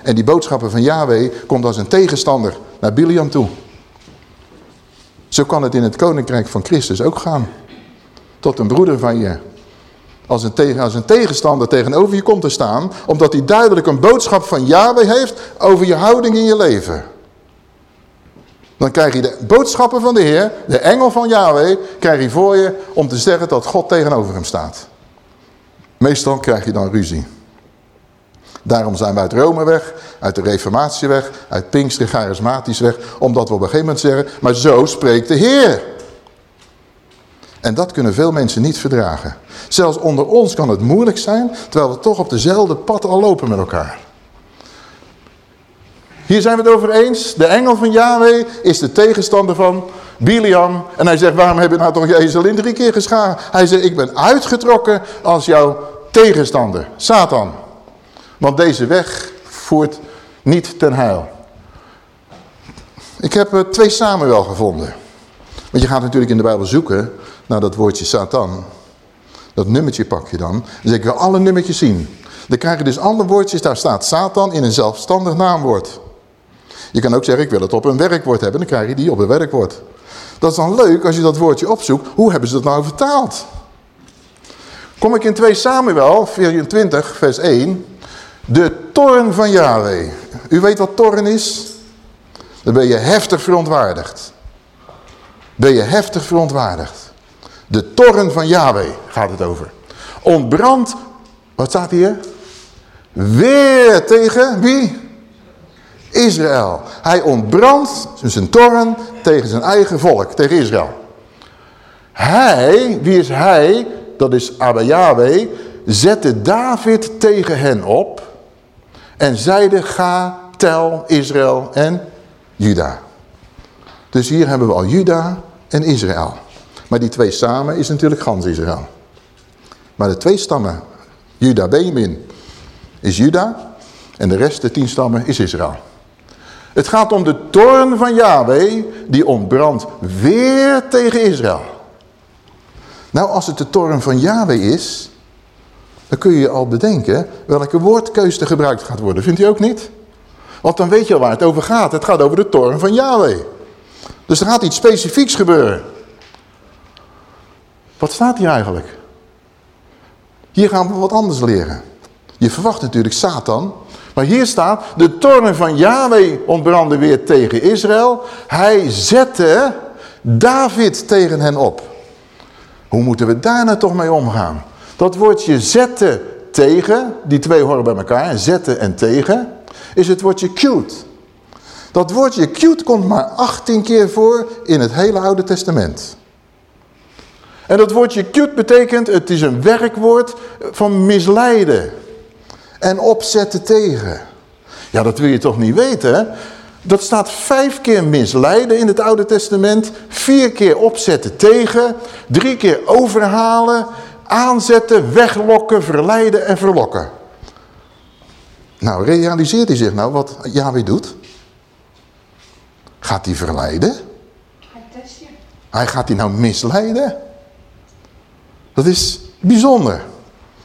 En die boodschapper van Yahweh komt als een tegenstander naar Biliam toe. Zo kan het in het koninkrijk van Christus ook gaan. Tot een broeder van je. Als een, als een tegenstander tegenover je komt te staan. Omdat hij duidelijk een boodschap van Yahweh heeft over je houding in je leven. Dan krijg je de boodschappen van de Heer, de engel van Yahweh, krijg je voor je om te zeggen dat God tegenover hem staat. Meestal krijg je dan ruzie. Daarom zijn we uit Rome weg, uit de reformatie weg, uit Pinkster charismatisch weg. Omdat we op een gegeven moment zeggen, maar zo spreekt de Heer. En dat kunnen veel mensen niet verdragen. Zelfs onder ons kan het moeilijk zijn, terwijl we toch op dezelfde pad al lopen met elkaar. Hier zijn we het over eens. De engel van Yahweh is de tegenstander van Biliam. En hij zegt, waarom heb je nou toch je ezelin drie keer geschagen? Hij zegt, ik ben uitgetrokken als jouw tegenstander, Satan. Want deze weg voert niet ten heil. Ik heb twee Samuel gevonden. Want je gaat natuurlijk in de Bijbel zoeken naar dat woordje Satan. Dat nummertje pak je dan. Zeg ik wil alle nummertjes zien. Dan krijg je dus andere woordjes, daar staat Satan in een zelfstandig naamwoord. Je kan ook zeggen, ik wil het op een werkwoord hebben. Dan krijg je die op een werkwoord. Dat is dan leuk als je dat woordje opzoekt. Hoe hebben ze dat nou vertaald? Kom ik in 2 Samuel 24 vers 1. De toren van Yahweh. U weet wat toren is? Dan ben je heftig verontwaardigd. Ben je heftig verontwaardigd. De toren van Yahweh gaat het over. Ontbrand, wat staat hier? Weer tegen wie? Israël. Hij ontbrandt zijn toren tegen zijn eigen volk, tegen Israël. Hij, wie is hij? Dat is Abba Yahweh, zette David tegen hen op en zeide ga, tel Israël en Juda. Dus hier hebben we al Juda en Israël. Maar die twee samen is natuurlijk gans Israël. Maar de twee stammen, Juda, Benjamin, is Juda. En de rest, de tien stammen, is Israël. Het gaat om de toorn van Yahweh, die ontbrandt weer tegen Israël. Nou, als het de toorn van Yahweh is, dan kun je al bedenken welke woordkeus er gebruikt gaat worden. Vindt u ook niet? Want dan weet je al waar het over gaat. Het gaat over de toorn van Yahweh. Dus er gaat iets specifieks gebeuren. Wat staat hier eigenlijk? Hier gaan we wat anders leren. Je verwacht natuurlijk Satan. Maar hier staat, de toorn van Yahweh ontbrandde weer tegen Israël. Hij zette David tegen hen op. Hoe moeten we daar nou toch mee omgaan? Dat woordje zetten tegen, die twee horen bij elkaar, zetten en tegen, is het woordje cute. Dat woordje cute komt maar 18 keer voor in het hele Oude Testament. En dat woordje cute betekent, het is een werkwoord van misleiden. En opzetten tegen. Ja, dat wil je toch niet weten, hè? Dat staat vijf keer misleiden in het Oude Testament. Vier keer opzetten tegen. Drie keer overhalen. Aanzetten, weglokken, verleiden en verlokken. Nou, realiseert hij zich nou wat Yahweh doet? Gaat hij verleiden? Hij gaat die nou misleiden. Dat is bijzonder.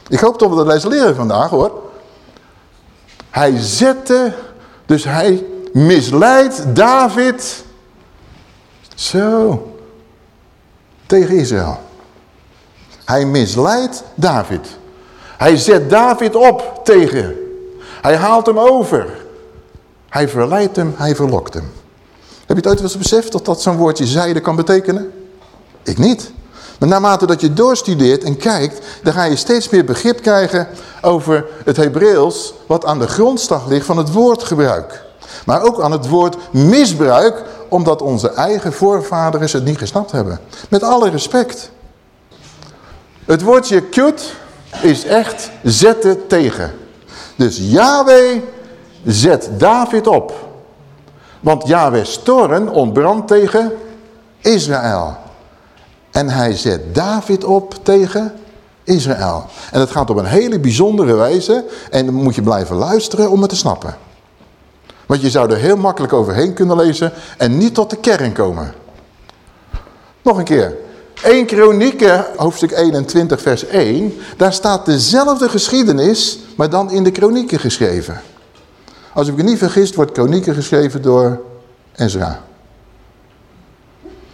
Ik hoop dat we dat les leren vandaag hoor. Hij zette, dus hij misleidt David zo tegen Israël. Hij misleidt David. Hij zet David op tegen. Hij haalt hem over. Hij verleidt hem, hij verlokt hem. Heb je het ooit wel eens beseft dat dat zo'n woordje zijde kan betekenen? Ik niet. Maar naarmate dat je doorstudeert en kijkt, dan ga je steeds meer begrip krijgen over het Hebreeuws wat aan de grondslag ligt van het woordgebruik. Maar ook aan het woord misbruik, omdat onze eigen voorvaderen het niet gesnapt hebben. Met alle respect. Het woordje kut is echt zetten tegen. Dus Yahweh zet David op. Want Yahweh's toren ontbrandt tegen Israël. En hij zet David op tegen Israël. En dat gaat op een hele bijzondere wijze. En dan moet je blijven luisteren om het te snappen. Want je zou er heel makkelijk overheen kunnen lezen en niet tot de kern komen. Nog een keer. 1 Kronieken, hoofdstuk 21, vers 1. Daar staat dezelfde geschiedenis, maar dan in de Kronieken geschreven. Als ik me niet vergis, wordt Kronieken geschreven door Ezra.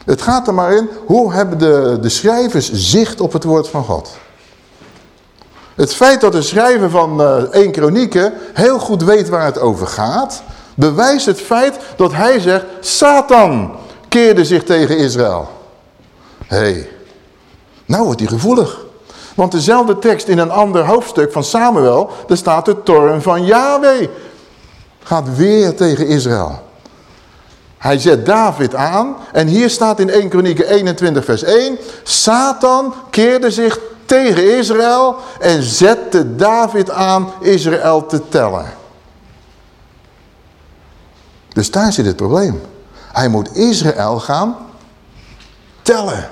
Het gaat er maar in, hoe hebben de, de schrijvers zicht op het woord van God? Het feit dat de schrijver van uh, 1 Kronieken heel goed weet waar het over gaat, bewijst het feit dat hij zegt, Satan keerde zich tegen Israël. Hé, hey, nou wordt hij gevoelig. Want dezelfde tekst in een ander hoofdstuk van Samuel, daar staat de toren van Yahweh. Gaat weer tegen Israël. Hij zet David aan en hier staat in 1 Kronieken 21 vers 1. Satan keerde zich tegen Israël en zette David aan Israël te tellen. Dus daar zit het probleem. Hij moet Israël gaan tellen.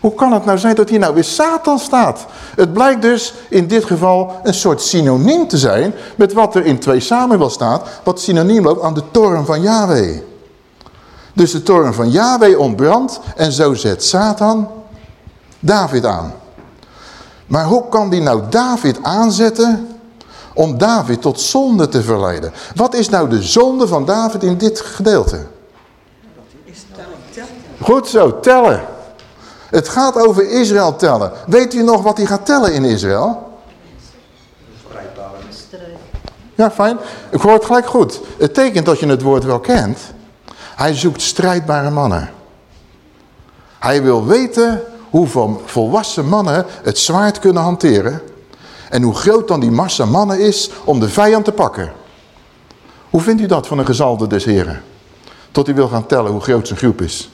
Hoe kan het nou zijn dat hier nou weer Satan staat? Het blijkt dus in dit geval een soort synoniem te zijn met wat er in 2 Samuel staat, wat synoniem loopt aan de toren van Yahweh. Dus de toren van Yahweh ontbrandt en zo zet Satan David aan. Maar hoe kan die nou David aanzetten om David tot zonde te verleiden? Wat is nou de zonde van David in dit gedeelte? Goed zo, tellen. Het gaat over Israël tellen. Weet u nog wat hij gaat tellen in Israël? Ja, fijn. Ik hoor het gelijk goed. Het tekent dat je het woord wel kent. Hij zoekt strijdbare mannen. Hij wil weten hoeveel volwassen mannen het zwaard kunnen hanteren. En hoe groot dan die massa mannen is om de vijand te pakken. Hoe vindt u dat van een gezalde des heren? Tot hij wil gaan tellen hoe groot zijn groep is.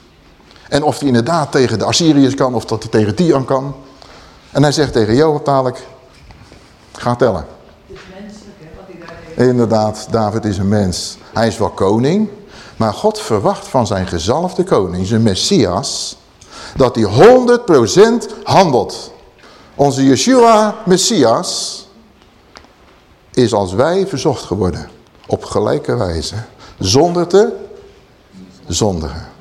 En of hij inderdaad tegen de Assyriërs kan of dat hij tegen Tian kan. En hij zegt tegen Joab dadelijk, ga tellen. Inderdaad, David is een mens. Hij is wel koning, maar God verwacht van zijn gezalfde koning, zijn Messias, dat hij 100% handelt. Onze Yeshua, Messias, is als wij verzocht geworden. Op gelijke wijze. Zonder te zondigen.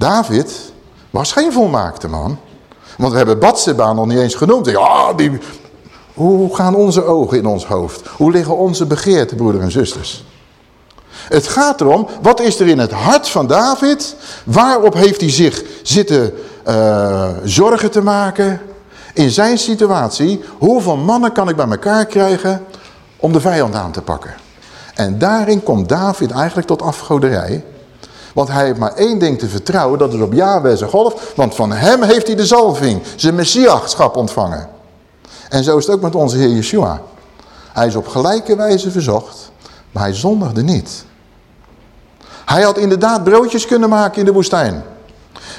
David was geen volmaakte man. Want we hebben Batseba nog niet eens genoemd. Die... Hoe gaan onze ogen in ons hoofd? Hoe liggen onze begeerten, broeders en zusters? Het gaat erom, wat is er in het hart van David? Waarop heeft hij zich zitten uh, zorgen te maken? In zijn situatie, hoeveel mannen kan ik bij elkaar krijgen om de vijand aan te pakken? En daarin komt David eigenlijk tot afgoderij. Want hij heeft maar één ding te vertrouwen, dat is op Yahweh zijn golf. Want van hem heeft hij de zalving, zijn messiaschap ontvangen. En zo is het ook met onze Heer Yeshua. Hij is op gelijke wijze verzocht, maar hij zondigde niet. Hij had inderdaad broodjes kunnen maken in de woestijn.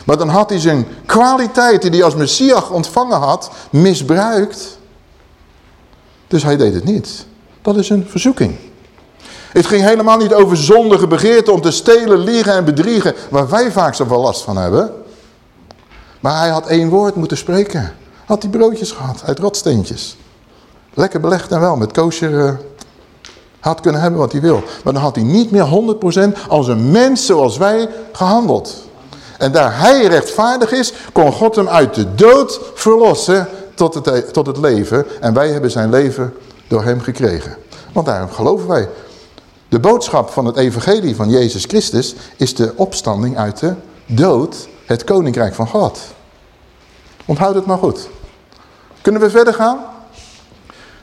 Maar dan had hij zijn kwaliteiten die hij als Messias ontvangen had, misbruikt. Dus hij deed het niet. Dat is een verzoeking. Het ging helemaal niet over zondige begeerte om te stelen, liegen en bedriegen, waar wij vaak zoveel last van hebben. Maar hij had één woord moeten spreken. Had hij broodjes gehad uit rotsteentjes. Lekker belegd en wel, met kosher uh, had kunnen hebben wat hij wil. Maar dan had hij niet meer 100% als een mens zoals wij gehandeld. En daar hij rechtvaardig is, kon God hem uit de dood verlossen tot het, tot het leven. En wij hebben zijn leven door hem gekregen. Want daarom geloven wij. De boodschap van het evangelie van Jezus Christus is de opstanding uit de dood, het koninkrijk van God. Onthoud het maar goed. Kunnen we verder gaan?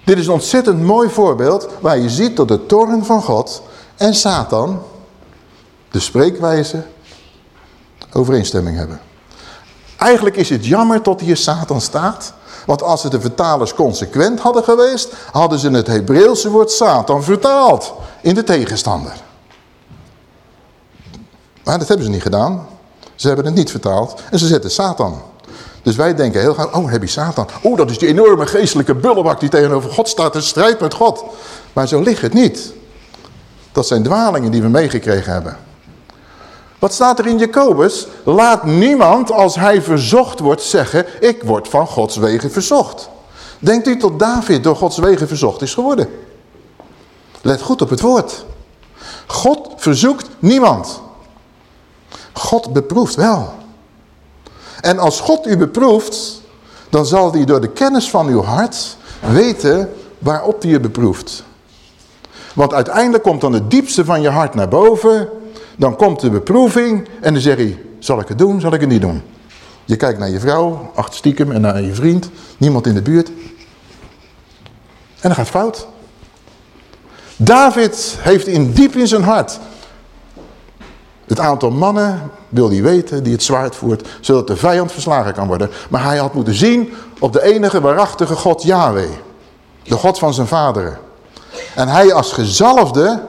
Dit is een ontzettend mooi voorbeeld waar je ziet dat de toren van God en Satan, de spreekwijze, overeenstemming hebben. Eigenlijk is het jammer dat hier Satan staat. Want als ze de vertalers consequent hadden geweest, hadden ze het Hebreeuwse woord Satan vertaald in de tegenstander. Maar dat hebben ze niet gedaan. Ze hebben het niet vertaald en ze zetten Satan. Dus wij denken heel graag, oh heb je Satan. Oh dat is die enorme geestelijke bullebak die tegenover God staat en strijdt met God. Maar zo ligt het niet. Dat zijn dwalingen die we meegekregen hebben. Wat staat er in Jacobus? Laat niemand als hij verzocht wordt zeggen, ik word van Gods wegen verzocht. Denkt u tot David door Gods wegen verzocht is geworden? Let goed op het woord. God verzoekt niemand. God beproeft wel. En als God u beproeft, dan zal hij door de kennis van uw hart weten waarop hij je beproeft. Want uiteindelijk komt dan het diepste van je hart naar boven. Dan komt de beproeving en dan zeg je, zal ik het doen, zal ik het niet doen? Je kijkt naar je vrouw, achter stiekem en naar je vriend. Niemand in de buurt. En dan gaat fout. David heeft in diep in zijn hart het aantal mannen wil hij weten die het zwaard voert, zodat de vijand verslagen kan worden. Maar hij had moeten zien op de enige waarachtige God Yahweh. De God van zijn vaderen. En hij als gezalfde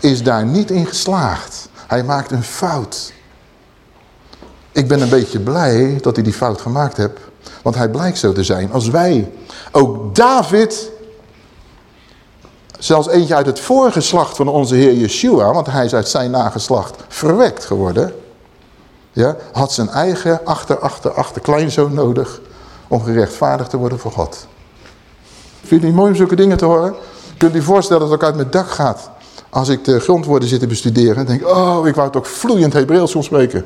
is daar niet in geslaagd. Hij maakt een fout. Ik ben een beetje blij dat hij die fout gemaakt heeft. Want hij blijkt zo te zijn als wij. Ook David Zelfs eentje uit het voorgeslacht van onze Heer Yeshua, want hij is uit zijn nageslacht verwekt geworden. Ja, had zijn eigen achter, achter, achter kleinzoon nodig om gerechtvaardigd te worden voor God. Vind je het niet mooi om zulke dingen te horen? Kunt u voorstellen dat ik uit mijn dak gaat als ik de grondwoorden zit te bestuderen en denk, oh, ik wou het ook vloeiend Hebreeuws kon spreken.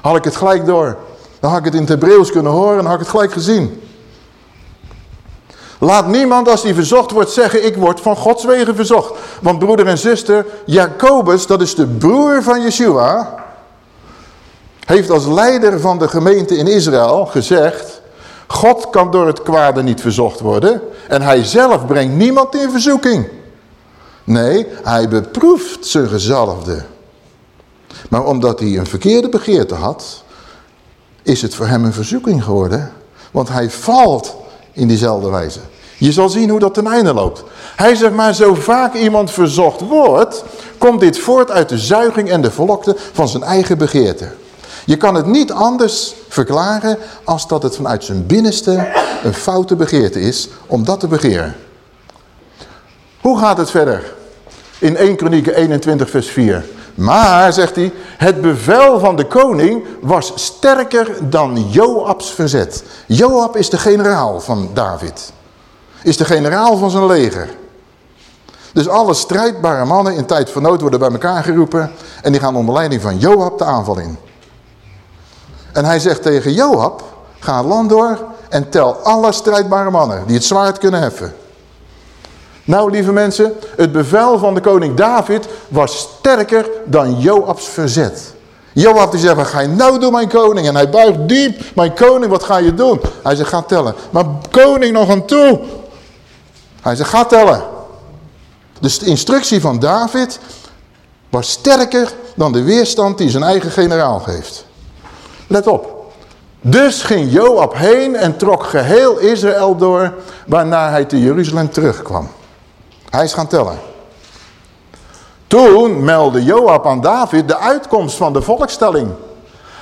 Had ik het gelijk door. Dan had ik het in het Hebreeuws kunnen horen en had ik het gelijk gezien. Laat niemand als hij verzocht wordt zeggen, ik word van Gods wegen verzocht. Want broeder en zuster, Jacobus, dat is de broer van Yeshua, heeft als leider van de gemeente in Israël gezegd, God kan door het kwade niet verzocht worden en hij zelf brengt niemand in verzoeking. Nee, hij beproeft zijn gezalfde. Maar omdat hij een verkeerde begeerte had, is het voor hem een verzoeking geworden. Want hij valt in diezelfde wijze. Je zal zien hoe dat ten einde loopt. Hij zegt maar, zo vaak iemand verzocht wordt, komt dit voort uit de zuiging en de verlokte van zijn eigen begeerte. Je kan het niet anders verklaren als dat het vanuit zijn binnenste een foute begeerte is om dat te begeren. Hoe gaat het verder? In 1 Kronieken 21 vers 4. Maar, zegt hij, het bevel van de koning was sterker dan Joabs verzet. Joab is de generaal van David. Is de generaal van zijn leger. Dus alle strijdbare mannen in tijd van nood worden bij elkaar geroepen. En die gaan onder leiding van Joab de aanval in. En hij zegt tegen Joab, ga land door en tel alle strijdbare mannen die het zwaard kunnen heffen. Nou, lieve mensen, het bevel van de koning David was sterker dan Joabs verzet. Joab die zegt, wat ga je nou doen mijn koning? En hij buigt diep, mijn koning, wat ga je doen? Hij zegt, ga tellen. Maar koning nog aan toe. Hij zegt, ga tellen. Dus de instructie van David was sterker dan de weerstand die zijn eigen generaal geeft. Let op. Dus ging Joab heen en trok geheel Israël door, waarna hij te Jeruzalem terugkwam. Hij is gaan tellen. Toen meldde Joab aan David de uitkomst van de volkstelling.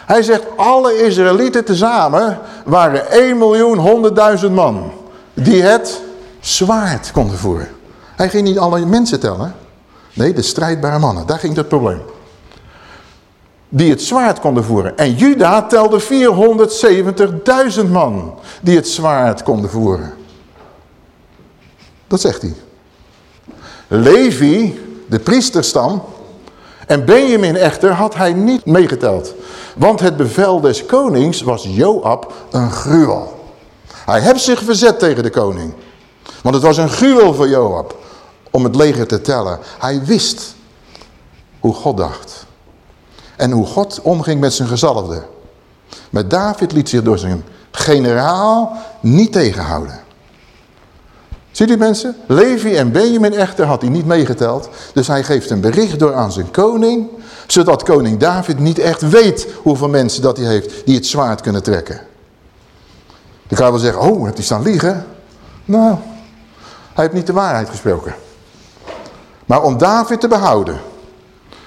Hij zegt, alle Israëlieten tezamen waren 1 miljoen 100.000 man die het zwaard konden voeren. Hij ging niet alle mensen tellen. Nee, de strijdbare mannen. Daar ging het probleem. Die het zwaard konden voeren. En Juda telde 470.000 man die het zwaard konden voeren. Dat zegt hij. Levi, de priesterstam, En Benjamin echter had hij niet meegeteld. Want het bevel des konings was Joab een gruwel. Hij heeft zich verzet tegen de koning. Want het was een gruwel voor Joab om het leger te tellen. Hij wist hoe God dacht. En hoe God omging met zijn gezalfde. Maar David liet zich door zijn generaal niet tegenhouden. Ziet u mensen? Levi en Benjamin echter had hij niet meegeteld. Dus hij geeft een bericht door aan zijn koning. Zodat koning David niet echt weet hoeveel mensen dat hij heeft die het zwaard kunnen trekken. Dan kan je wel zeggen, oh, heeft hij staan liegen? Nou, hij heeft niet de waarheid gesproken. Maar om David te behouden.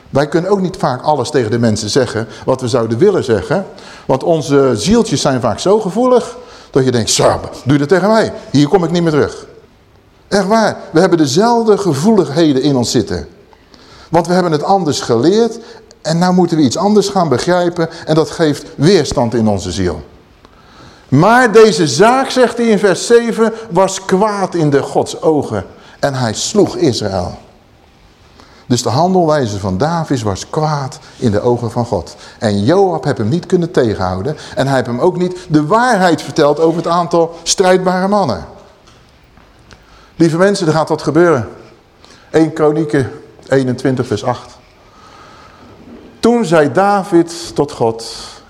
Wij kunnen ook niet vaak alles tegen de mensen zeggen wat we zouden willen zeggen. Want onze zieltjes zijn vaak zo gevoelig dat je denkt, doe dat tegen mij. Hier kom ik niet meer terug. Echt waar, we hebben dezelfde gevoeligheden in ons zitten. Want we hebben het anders geleerd en nou moeten we iets anders gaan begrijpen en dat geeft weerstand in onze ziel. Maar deze zaak, zegt hij in vers 7, was kwaad in de Gods ogen en hij sloeg Israël. Dus de handelwijze van David was kwaad in de ogen van God. En Joab heeft hem niet kunnen tegenhouden. En hij heeft hem ook niet de waarheid verteld over het aantal strijdbare mannen. Lieve mensen, er gaat wat gebeuren. 1 Kronieken 21 vers 8. Toen zei David tot God,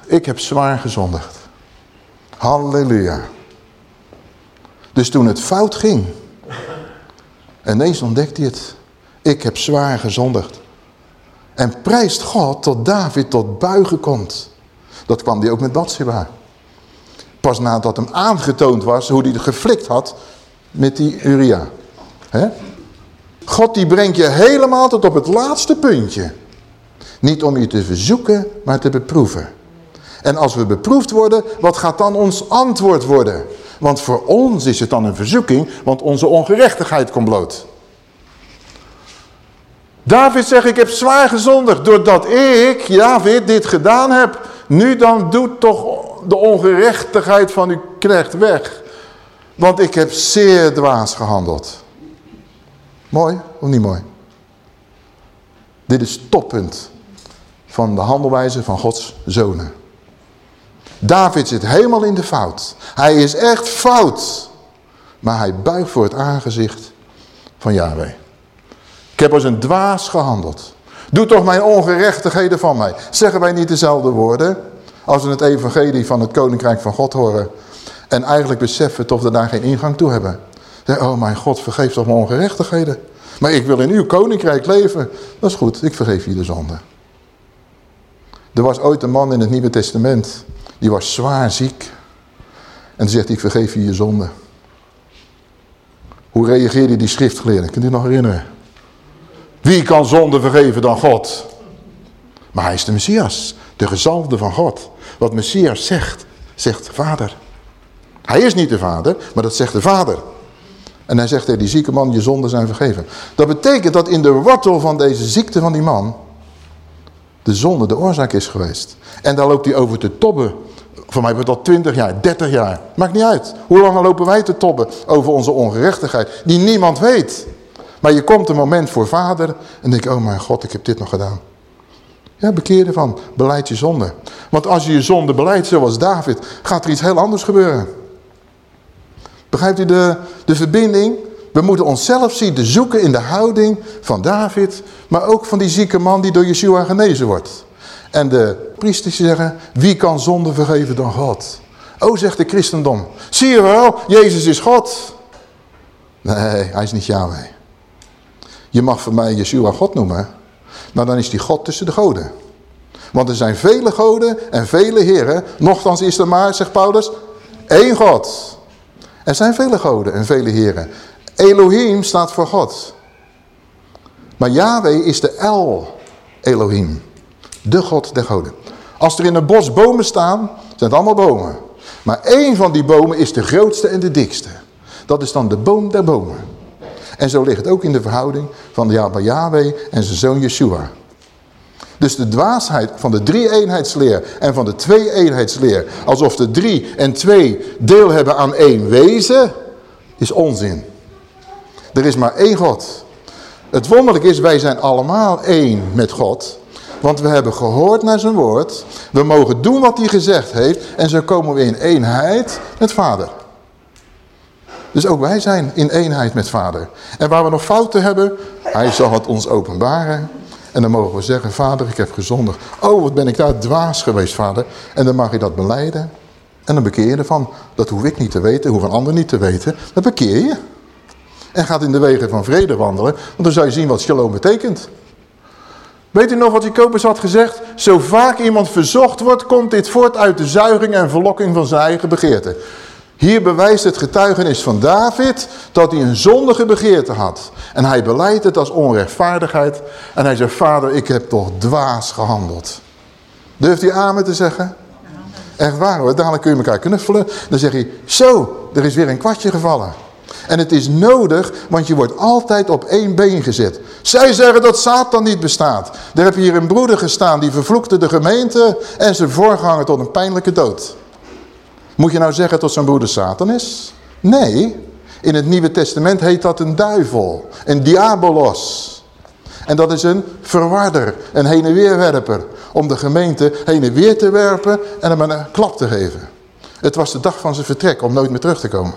ik heb zwaar gezondigd. Halleluja. Dus toen het fout ging, ineens ontdekte hij het. Ik heb zwaar gezondigd. En prijst God tot David tot buigen komt. Dat kwam hij ook met Bathsheba. Pas nadat hem aangetoond was hoe hij geflikt had met die Uria. He? God die brengt je helemaal tot op het laatste puntje. Niet om je te verzoeken, maar te beproeven. En als we beproefd worden, wat gaat dan ons antwoord worden? Want voor ons is het dan een verzoeking, want onze ongerechtigheid komt bloot. David zegt, ik heb zwaar gezondigd doordat ik, David, dit gedaan heb. Nu dan doet toch de ongerechtigheid van uw knecht weg. Want ik heb zeer dwaas gehandeld. Mooi of niet mooi? Dit is het toppunt van de handelwijze van Gods zonen. David zit helemaal in de fout. Hij is echt fout. Maar hij buigt voor het aangezicht van Yahweh. Ik heb als een dwaas gehandeld. Doe toch mijn ongerechtigheden van mij. Zeggen wij niet dezelfde woorden? Als we het evangelie van het koninkrijk van God horen. En eigenlijk beseffen toch we daar geen ingang toe hebben. Oh mijn God, vergeef toch mijn ongerechtigheden. Maar ik wil in uw koninkrijk leven. Dat is goed, ik vergeef je de zonde. Er was ooit een man in het Nieuwe Testament. Die was zwaar ziek. En zegt, ik vergeef je je zonde. Hoe reageerde die schriftgeleerde? Kunt u nog herinneren? Wie kan zonde vergeven dan God? Maar hij is de Messias, de gezalfde van God. Wat Messias zegt, zegt vader. Hij is niet de vader, maar dat zegt de vader. En hij zegt tegen die zieke man, je zonden zijn vergeven. Dat betekent dat in de wortel van deze ziekte van die man... de zonde de oorzaak is geweest. En daar loopt hij over te tobben. Voor mij wordt dat 20 jaar, 30 jaar. Maakt niet uit. Hoe lang lopen wij te tobben over onze ongerechtigheid? Die niemand weet. Maar je komt een moment voor vader en denk oh mijn God, ik heb dit nog gedaan. Ja, bekeer ervan. Beleid je zonde. Want als je je zonde beleidt zoals David, gaat er iets heel anders gebeuren. Begrijpt u de, de verbinding? We moeten onszelf zien te zoeken in de houding van David, maar ook van die zieke man die door Yeshua genezen wordt. En de priesters zeggen, wie kan zonde vergeven dan God? Oh, zegt de christendom. Zie je wel, Jezus is God. Nee, hij is niet Yahweh. Je mag voor mij Yeshua God noemen, maar dan is die God tussen de goden. Want er zijn vele goden en vele heren. Nochtans is er maar, zegt Paulus, één God. Er zijn vele goden en vele heren. Elohim staat voor God. Maar Yahweh is de El Elohim. De God der goden. Als er in een bos bomen staan, zijn het allemaal bomen. Maar één van die bomen is de grootste en de dikste. Dat is dan de boom der bomen. En zo ligt het ook in de verhouding van Yahweh en zijn zoon Yeshua. Dus de dwaasheid van de drie-eenheidsleer en van de twee-eenheidsleer, alsof de drie en twee deel hebben aan één wezen, is onzin. Er is maar één God. Het wonderlijke is, wij zijn allemaal één met God. Want we hebben gehoord naar zijn woord. We mogen doen wat hij gezegd heeft. En zo komen we in eenheid met vader. Dus ook wij zijn in eenheid met vader. En waar we nog fouten hebben, hij zal het ons openbaren. En dan mogen we zeggen, vader, ik heb gezondigd. Oh, wat ben ik daar dwaas geweest, vader. En dan mag je dat beleiden. En dan bekeer je ervan. Dat hoef ik niet te weten, hoef een ander niet te weten. Dat bekeer je. En gaat in de wegen van vrede wandelen. Want dan zou je zien wat shalom betekent. Weet u nog wat Jacobus had gezegd? Zo vaak iemand verzocht wordt, komt dit voort uit de zuiging en verlokking van zijn eigen begeerte. Hier bewijst het getuigenis van David dat hij een zondige begeerte had. En hij beleidt het als onrechtvaardigheid. En hij zegt, vader, ik heb toch dwaas gehandeld. Durft hij amen te zeggen? Echt waar hoor, dadelijk kun je elkaar knuffelen. Dan zeg je, zo, er is weer een kwartje gevallen. En het is nodig, want je wordt altijd op één been gezet. Zij zeggen dat Satan niet bestaat. Er heb hier een broeder gestaan die vervloekte de gemeente en zijn voorganger tot een pijnlijke dood. Moet je nou zeggen dat zijn broeder Satan is? Nee, in het Nieuwe Testament heet dat een duivel, een diabolos. En dat is een verwarder, een heen en weerwerper. Om de gemeente heen en weer te werpen en hem een klap te geven. Het was de dag van zijn vertrek om nooit meer terug te komen.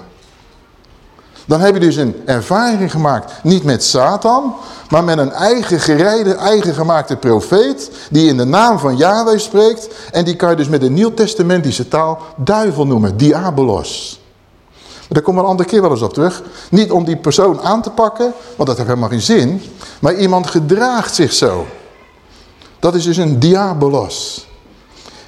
Dan heb je dus een ervaring gemaakt, niet met Satan, maar met een eigen gereide, eigen gemaakte profeet, die in de naam van Yahweh spreekt. En die kan je dus met de Nieuw-Testamentische taal duivel noemen, diabolos. Daar komen we een andere keer wel eens op terug. Niet om die persoon aan te pakken, want dat heeft helemaal geen zin. Maar iemand gedraagt zich zo. Dat is dus een diabolos.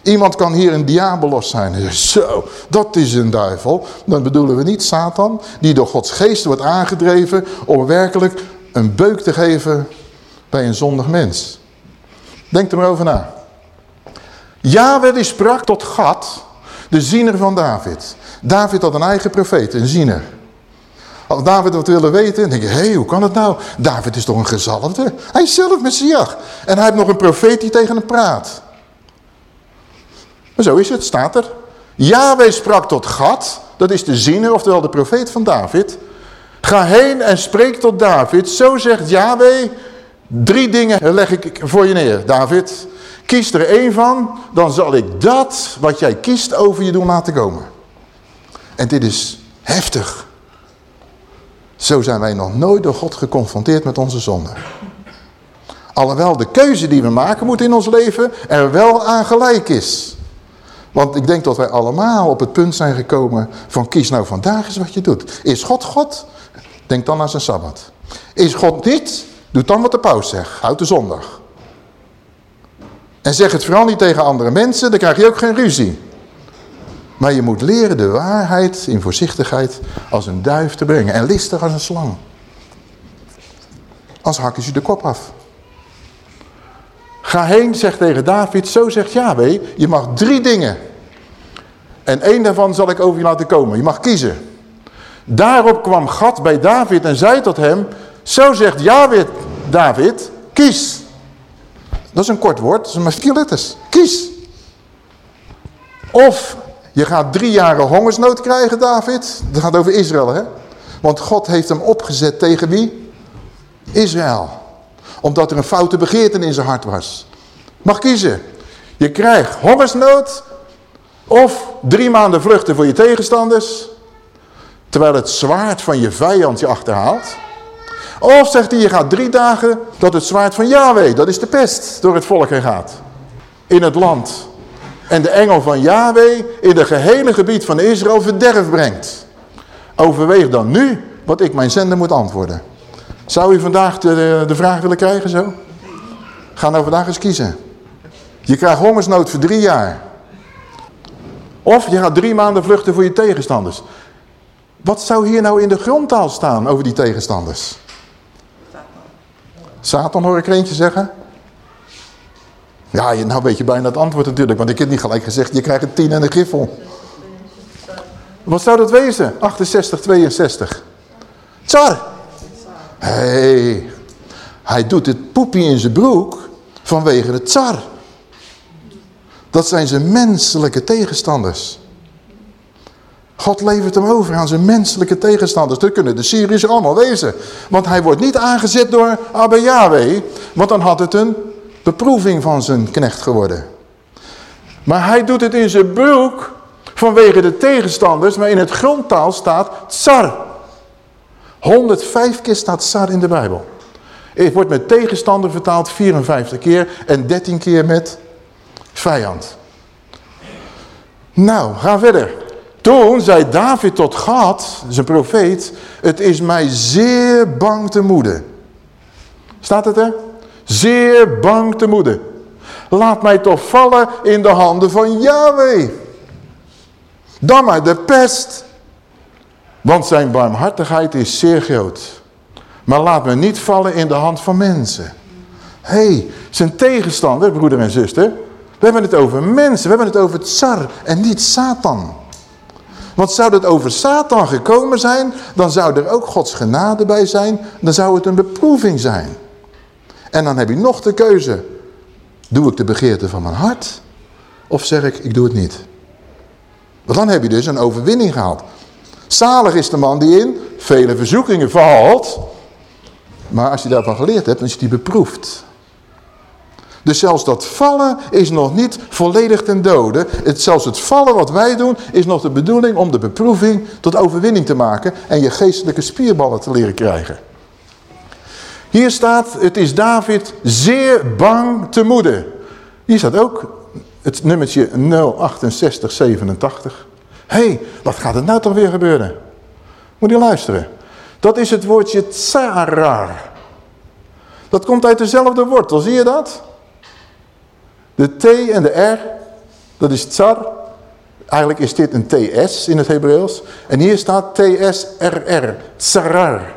Iemand kan hier een diabolos zijn. Zo, dat is een duivel. Dan bedoelen we niet Satan, die door Gods geest wordt aangedreven om werkelijk een beuk te geven bij een zondig mens. Denk er maar over na. Yahweh die sprak tot Gad, de ziener van David. David had een eigen profeet, een ziener. Als David wat wilde weten, dan denk je, hé, hey, hoe kan het nou? David is toch een gezalfde? Hij is zelf Messias. En hij heeft nog een profeet die tegen hem praat. Zo is het, staat er. Yahweh sprak tot Gad, dat is de ziener, oftewel de profeet van David. Ga heen en spreek tot David. Zo zegt Yahweh, drie dingen leg ik voor je neer, David. Kies er één van, dan zal ik dat wat jij kiest over je doen laten komen. En dit is heftig. Zo zijn wij nog nooit door God geconfronteerd met onze zonde. Alhoewel de keuze die we maken moet in ons leven er wel aan gelijk is. Want ik denk dat wij allemaal op het punt zijn gekomen van kies nou vandaag eens wat je doet. Is God God? Denk dan aan zijn Sabbat. Is God niet? Doe dan wat de paus zegt. Houd de zondag. En zeg het vooral niet tegen andere mensen, dan krijg je ook geen ruzie. Maar je moet leren de waarheid in voorzichtigheid als een duif te brengen. En listig als een slang. Als hakken ze de kop af. Ga heen, zegt tegen David, zo zegt Yahweh, je mag drie dingen. En één daarvan zal ik over je laten komen. Je mag kiezen. Daarop kwam Gad bij David en zei tot hem, zo zegt Yahweh David, kies. Dat is een kort woord, dat is maar vier letters. Kies. Of je gaat drie jaren hongersnood krijgen, David. Dat gaat over Israël, hè? Want God heeft hem opgezet tegen wie? Israël omdat er een foute begeerte in zijn hart was. Mag kiezen. Je krijgt hongersnood of drie maanden vluchten voor je tegenstanders. Terwijl het zwaard van je vijand je achterhaalt. Of zegt hij, je gaat drie dagen dat het zwaard van Yahweh, dat is de pest, door het volk heen gaat. In het land. En de engel van Yahweh in het gehele gebied van Israël verderf brengt. Overweeg dan nu wat ik mijn zender moet antwoorden. Zou u vandaag de, de vraag willen krijgen zo? Ga nou vandaag eens kiezen. Je krijgt hongersnood voor drie jaar. Of je gaat drie maanden vluchten voor je tegenstanders. Wat zou hier nou in de grondtaal staan over die tegenstanders? Satan hoor ik er eentje zeggen. Ja, nou weet je bijna het antwoord natuurlijk, want ik heb niet gelijk gezegd, je krijgt een tien en een griffel. Wat zou dat wezen? 68, 62. Tsar. Hey, hij doet het poepie in zijn broek vanwege de tsar. Dat zijn zijn menselijke tegenstanders. God levert hem over aan zijn menselijke tegenstanders. Dat kunnen de Syriërs allemaal wezen. Want hij wordt niet aangezet door Abba Yahweh. Want dan had het een beproeving van zijn knecht geworden. Maar hij doet het in zijn broek vanwege de tegenstanders. Maar in het grondtaal staat tsar. 105 keer staat tsar in de Bijbel. Het wordt met tegenstander vertaald 54 keer en 13 keer met vijand. Nou, ga verder. Toen zei David tot God, zijn profeet, het is mij zeer bang te moede. Staat het er? Zeer bang te moede. Laat mij toch vallen in de handen van Yahweh. Dan maar de pest. Want zijn barmhartigheid is zeer groot. Maar laat me niet vallen in de hand van mensen. Hé, hey, zijn tegenstander, broeder en zuster. We hebben het over mensen, we hebben het over tsar en niet Satan. Want zou het over Satan gekomen zijn, dan zou er ook Gods genade bij zijn. Dan zou het een beproeving zijn. En dan heb je nog de keuze. Doe ik de begeerte van mijn hart? Of zeg ik, ik doe het niet? Want dan heb je dus een overwinning gehaald. Zalig is de man die in vele verzoekingen valt. Maar als je daarvan geleerd hebt, dan is die beproefd. Dus zelfs dat vallen is nog niet volledig ten dode. Het, zelfs het vallen wat wij doen is nog de bedoeling om de beproeving tot overwinning te maken. En je geestelijke spierballen te leren krijgen. Hier staat, het is David zeer bang te moede. Hier staat ook het nummertje 06887. Hé, hey, wat gaat er nou toch weer gebeuren? Moet je luisteren. Dat is het woordje tsarar. Dat komt uit dezelfde wortel, zie je dat? De T en de R, dat is tsar. Eigenlijk is dit een TS in het Hebreeuws. En hier staat TSRR, tsarar.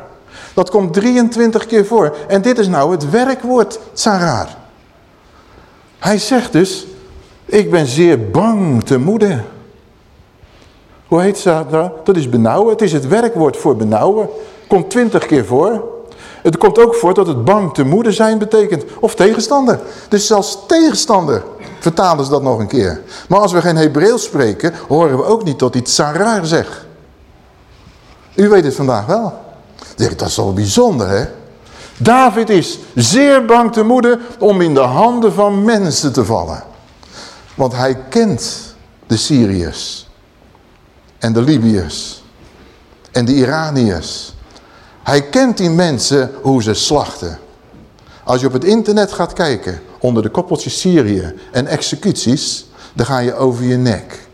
Dat komt 23 keer voor. En dit is nou het werkwoord tsarar. Hij zegt dus, ik ben zeer bang te moede. Hoe heet dat? Dat is benauwen. Het is het werkwoord voor benauwen. Komt 20 keer voor. Het komt ook voor dat het bang te moede zijn betekent. Of tegenstander. Dus zelfs tegenstander vertalen ze dat nog een keer. Maar als we geen Hebreeuws spreken, horen we ook niet tot iets raar zegt. U weet het vandaag wel. Dat is wel bijzonder, hè? David is zeer bang te moede om in de handen van mensen te vallen. Want hij kent de Syriërs. En de Libiërs. En de Iraniërs. Hij kent die mensen hoe ze slachten. Als je op het internet gaat kijken onder de koppeltjes Syrië en executies, dan ga je over je nek.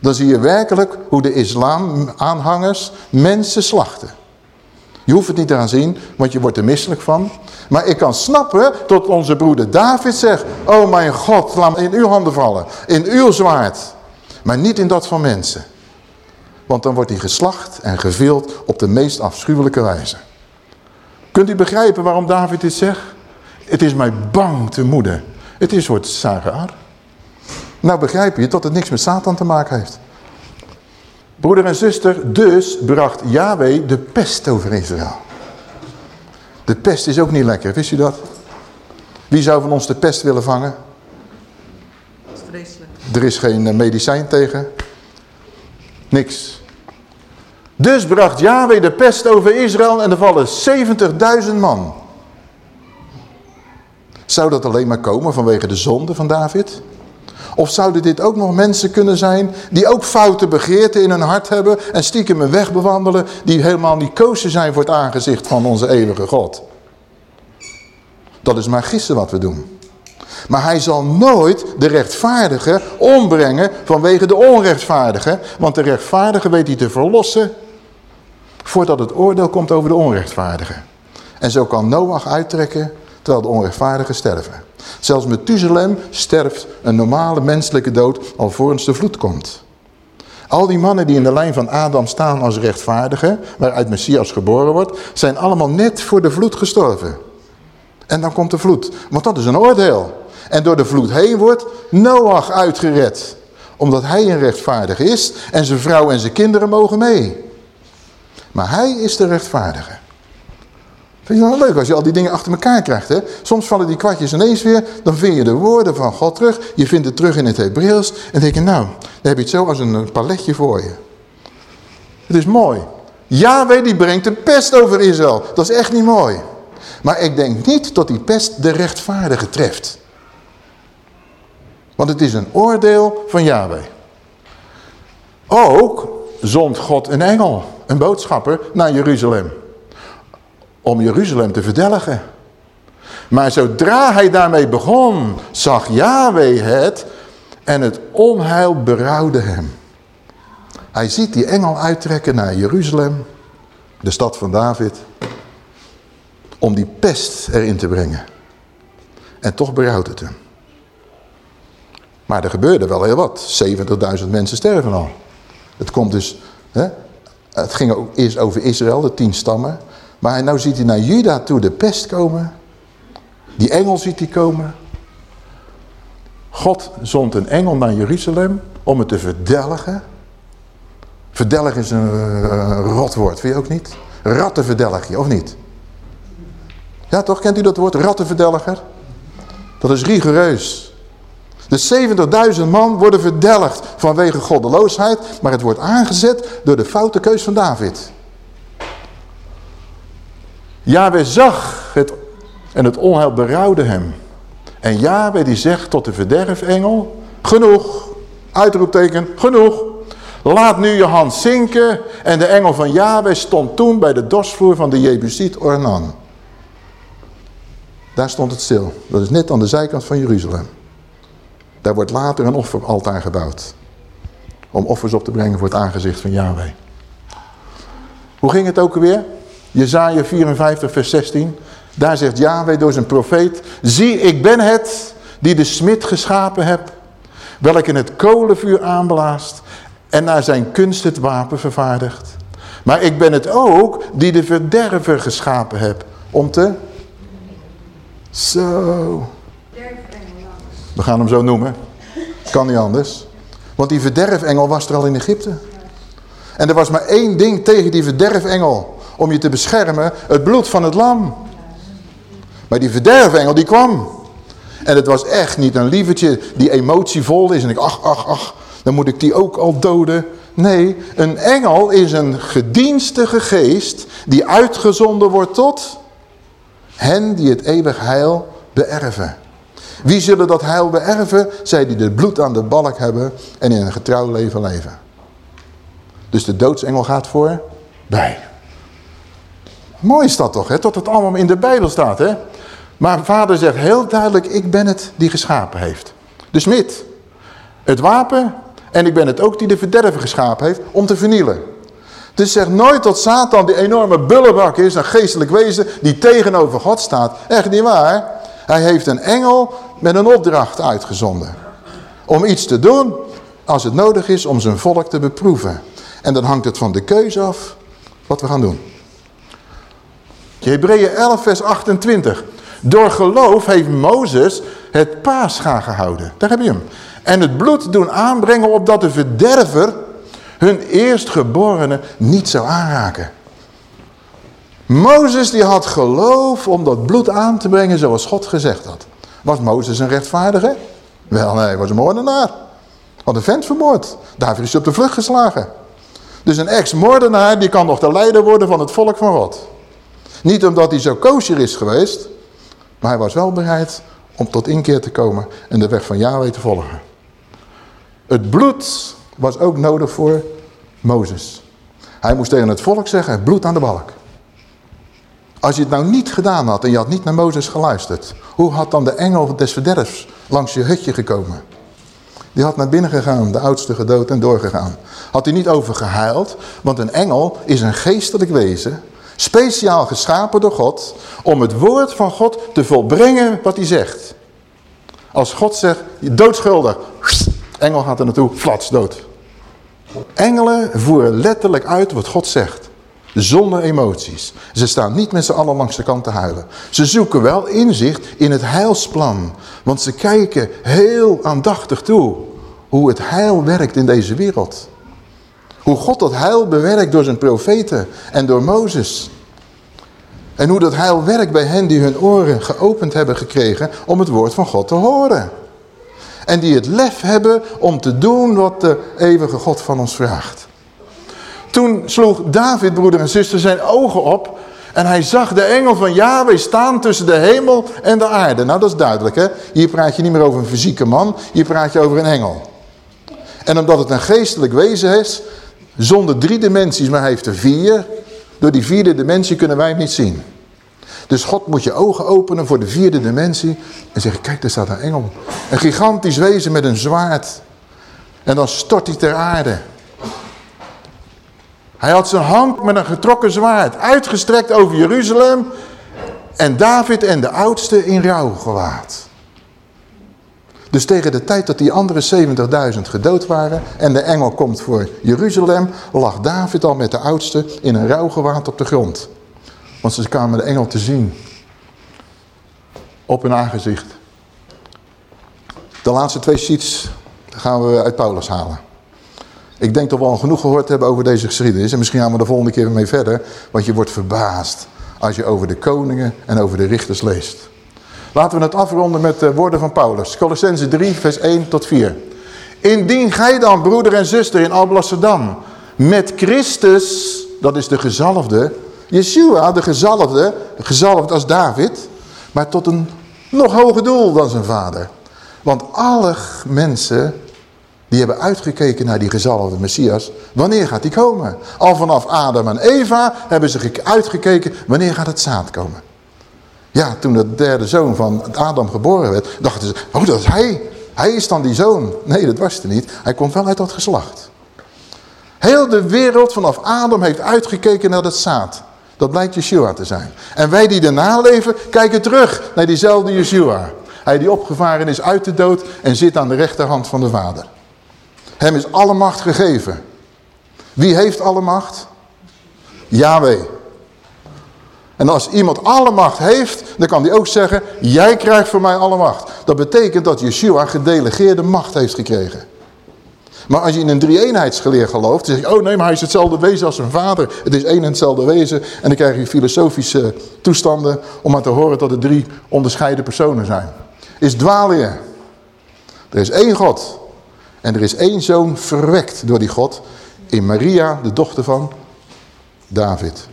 Dan zie je werkelijk hoe de islam-aanhangers mensen slachten. Je hoeft het niet te gaan zien, want je wordt er misselijk van. Maar ik kan snappen tot onze broeder David zegt... Oh mijn God, laat me in uw handen vallen. In uw zwaard. Maar niet in dat van mensen. Want dan wordt hij geslacht en gevild op de meest afschuwelijke wijze. Kunt u begrijpen waarom David dit zegt? Het is mij bang te moede. Het is een soort Sagaar. Nou begrijp je dat het niks met Satan te maken heeft. Broeder en zuster, dus bracht Yahweh de pest over Israël. De pest is ook niet lekker, wist u dat? Wie zou van ons de pest willen vangen? Dat is vreselijk. Er is geen eh, medicijn tegen. Niks. Dus bracht Yahweh de pest over Israël en er vallen 70.000 man. Zou dat alleen maar komen vanwege de zonde van David? Of zouden dit ook nog mensen kunnen zijn die ook foute begeerten in hun hart hebben en stiekem een weg bewandelen die helemaal niet kozen zijn voor het aangezicht van onze eeuwige God? Dat is maar gissen wat we doen. Maar hij zal nooit de rechtvaardige ombrengen vanwege de onrechtvaardige. Want de rechtvaardige weet hij te verlossen voordat het oordeel komt over de onrechtvaardige. En zo kan Noach uittrekken terwijl de onrechtvaardigen sterven. Zelfs Methuselem sterft een normale menselijke dood alvorens de vloed komt. Al die mannen die in de lijn van Adam staan als rechtvaardigen, waaruit Messias geboren wordt, zijn allemaal net voor de vloed gestorven. En dan komt de vloed, want dat is een oordeel. En door de vloed heen wordt Noach uitgered. Omdat hij een rechtvaardige is en zijn vrouw en zijn kinderen mogen mee. Maar hij is de rechtvaardige. Vind je dat leuk als je al die dingen achter elkaar krijgt. Hè? Soms vallen die kwartjes ineens weer. Dan vind je de woorden van God terug. Je vindt het terug in het Hebreeuws. En denk je nou, dan heb je het zo als een paletje voor je. Het is mooi. Yahweh die brengt een pest over Israël. Dat is echt niet mooi. Maar ik denk niet dat die pest de rechtvaardige treft. Want het is een oordeel van Yahweh. Ook zond God een engel, een boodschapper, naar Jeruzalem. Om Jeruzalem te verdelgen. Maar zodra hij daarmee begon, zag Yahweh het en het onheil berouwde hem. Hij ziet die engel uittrekken naar Jeruzalem, de stad van David, om die pest erin te brengen. En toch berouwt het hem. Maar er gebeurde wel heel wat. 70.000 mensen sterven al. Het komt dus, hè, het ging ook eerst over Israël, de tien stammen. Maar nu ziet hij naar Juda toe de pest komen. Die engel ziet hij komen. God zond een engel naar Jeruzalem om het te verdelgen. Verdelgen is een uh, rotwoord, vind je ook niet? Rattenverdelger, of niet? Ja toch, kent u dat woord, rattenverdelger? Dat is rigoureus. De 70.000 man worden verdelgd vanwege goddeloosheid, maar het wordt aangezet door de foute keus van David. Yahweh zag het en het onheil berouwde hem. En Yahweh die zegt tot de verderfengel, genoeg, uitroepteken, genoeg. Laat nu je hand zinken. En de engel van Yahweh stond toen bij de dorsvloer van de Jebusiet Ornan. Daar stond het stil. Dat is net aan de zijkant van Jeruzalem. Daar wordt later een offeraltaar gebouwd. Om offers op te brengen voor het aangezicht van Yahweh. Hoe ging het ook alweer? Jezaja 54 vers 16. Daar zegt Yahweh door zijn profeet. Zie ik ben het die de smid geschapen heb. Welk in het kolenvuur aanblaast. En naar zijn kunst het wapen vervaardigt. Maar ik ben het ook die de verderver geschapen heb. Om te... Zo... We gaan hem zo noemen. Kan niet anders. Want die verderfengel was er al in Egypte. En er was maar één ding tegen die verderfengel. Om je te beschermen. Het bloed van het lam. Maar die verderfengel die kwam. En het was echt niet een lievertje die emotievol is. En ik ach, ach, ach. Dan moet ik die ook al doden. Nee, een engel is een gedienstige geest. Die uitgezonden wordt tot hen die het eeuwig heil beërven. Wie zullen dat heil beërven? Zij die het bloed aan de balk hebben en in een getrouw leven leven. Dus de doodsengel gaat voor bij. Mooi is dat toch, hè? tot het allemaal in de Bijbel staat. Hè? Maar vader zegt heel duidelijk, ik ben het die geschapen heeft. De smid, het wapen en ik ben het ook die de verderven geschapen heeft om te vernielen. Dus zeg nooit dat Satan die enorme bullebak is, een geestelijk wezen die tegenover God staat. Echt niet waar. Hij heeft een engel met een opdracht uitgezonden. Om iets te doen als het nodig is om zijn volk te beproeven. En dan hangt het van de keuze af wat we gaan doen. Hebreeën 11 vers 28. Door geloof heeft Mozes het paascha gehouden. Daar heb je hem. En het bloed doen aanbrengen opdat de verderver hun eerstgeborene niet zou aanraken. Mozes die had geloof om dat bloed aan te brengen zoals God gezegd had. Was Mozes een rechtvaardige? Wel nee, hij was een moordenaar. Had een vent vermoord. Daarvoor is op de vlucht geslagen. Dus een ex-moordenaar die kan nog de leider worden van het volk van God. Niet omdat hij zo kosher is geweest. Maar hij was wel bereid om tot inkeer te komen en de weg van Yahweh te volgen. Het bloed was ook nodig voor Mozes. Hij moest tegen het volk zeggen, bloed aan de balk. Als je het nou niet gedaan had en je had niet naar Mozes geluisterd. Hoe had dan de engel des verderfs langs je hutje gekomen? Die had naar binnen gegaan, de oudste gedood en doorgegaan. Had hij niet over gehuild, want een engel is een geestelijk wezen. Speciaal geschapen door God om het woord van God te volbrengen wat hij zegt. Als God zegt, doodschuldig, engel gaat er naartoe, flats, dood. Engelen voeren letterlijk uit wat God zegt. Zonder emoties. Ze staan niet met z'n allen langs de kant te huilen. Ze zoeken wel inzicht in het heilsplan. Want ze kijken heel aandachtig toe. Hoe het heil werkt in deze wereld. Hoe God dat heil bewerkt door zijn profeten en door Mozes. En hoe dat heil werkt bij hen die hun oren geopend hebben gekregen om het woord van God te horen. En die het lef hebben om te doen wat de eeuwige God van ons vraagt. Toen sloeg David, broeder en zuster, zijn ogen op en hij zag de engel van Yahweh staan tussen de hemel en de aarde. Nou, dat is duidelijk, hè? Hier praat je niet meer over een fysieke man, hier praat je over een engel. En omdat het een geestelijk wezen is, zonder drie dimensies, maar hij heeft er vier. Door die vierde dimensie kunnen wij hem niet zien. Dus God moet je ogen openen voor de vierde dimensie en zeggen, kijk, daar staat een engel. Een gigantisch wezen met een zwaard. En dan stort hij ter aarde. Hij had zijn hand met een getrokken zwaard uitgestrekt over Jeruzalem. En David en de oudste in rouw gewaad. Dus tegen de tijd dat die andere 70.000 gedood waren en de engel komt voor Jeruzalem, lag David al met de oudste in een rouwgewaad op de grond. Want ze kwamen de engel te zien. Op hun aangezicht. De laatste twee sheets gaan we uit Paulus halen. Ik denk dat we al genoeg gehoord hebben over deze geschiedenis. En misschien gaan we de volgende keer mee verder. Want je wordt verbaasd als je over de koningen en over de richters leest. Laten we het afronden met de woorden van Paulus. Colossense 3 vers 1 tot 4. Indien gij dan broeder en zuster in Alblasserdam met Christus, dat is de gezalfde, Yeshua de gezalfde, gezalfd als David, maar tot een nog hoger doel dan zijn vader. Want alle mensen die hebben uitgekeken naar die gezalfde Messias. Wanneer gaat die komen? Al vanaf Adam en Eva hebben ze uitgekeken wanneer gaat het zaad komen. Ja, toen de derde zoon van Adam geboren werd, dachten ze, oh dat is hij. Hij is dan die zoon. Nee, dat was er niet. Hij komt wel uit dat geslacht. Heel de wereld vanaf Adam heeft uitgekeken naar dat zaad. Dat blijkt Yeshua te zijn. En wij die daarna leven, kijken terug naar diezelfde Yeshua. Hij die opgevaren is uit de dood en zit aan de rechterhand van de Vader. Hem is alle macht gegeven. Wie heeft alle macht? Yahweh. En als iemand alle macht heeft, dan kan hij ook zeggen, jij krijgt voor mij alle macht. Dat betekent dat Yeshua gedelegeerde macht heeft gekregen. Maar als je in een drie-eenheidsgeleer gelooft, dan zeg je, oh nee, maar hij is hetzelfde wezen als zijn vader. Het is één en hetzelfde wezen. En dan krijg je filosofische toestanden om aan te horen dat er drie onderscheiden personen zijn. Is dwaal je. Er is één God. En er is één zoon verwekt door die God in Maria, de dochter van David.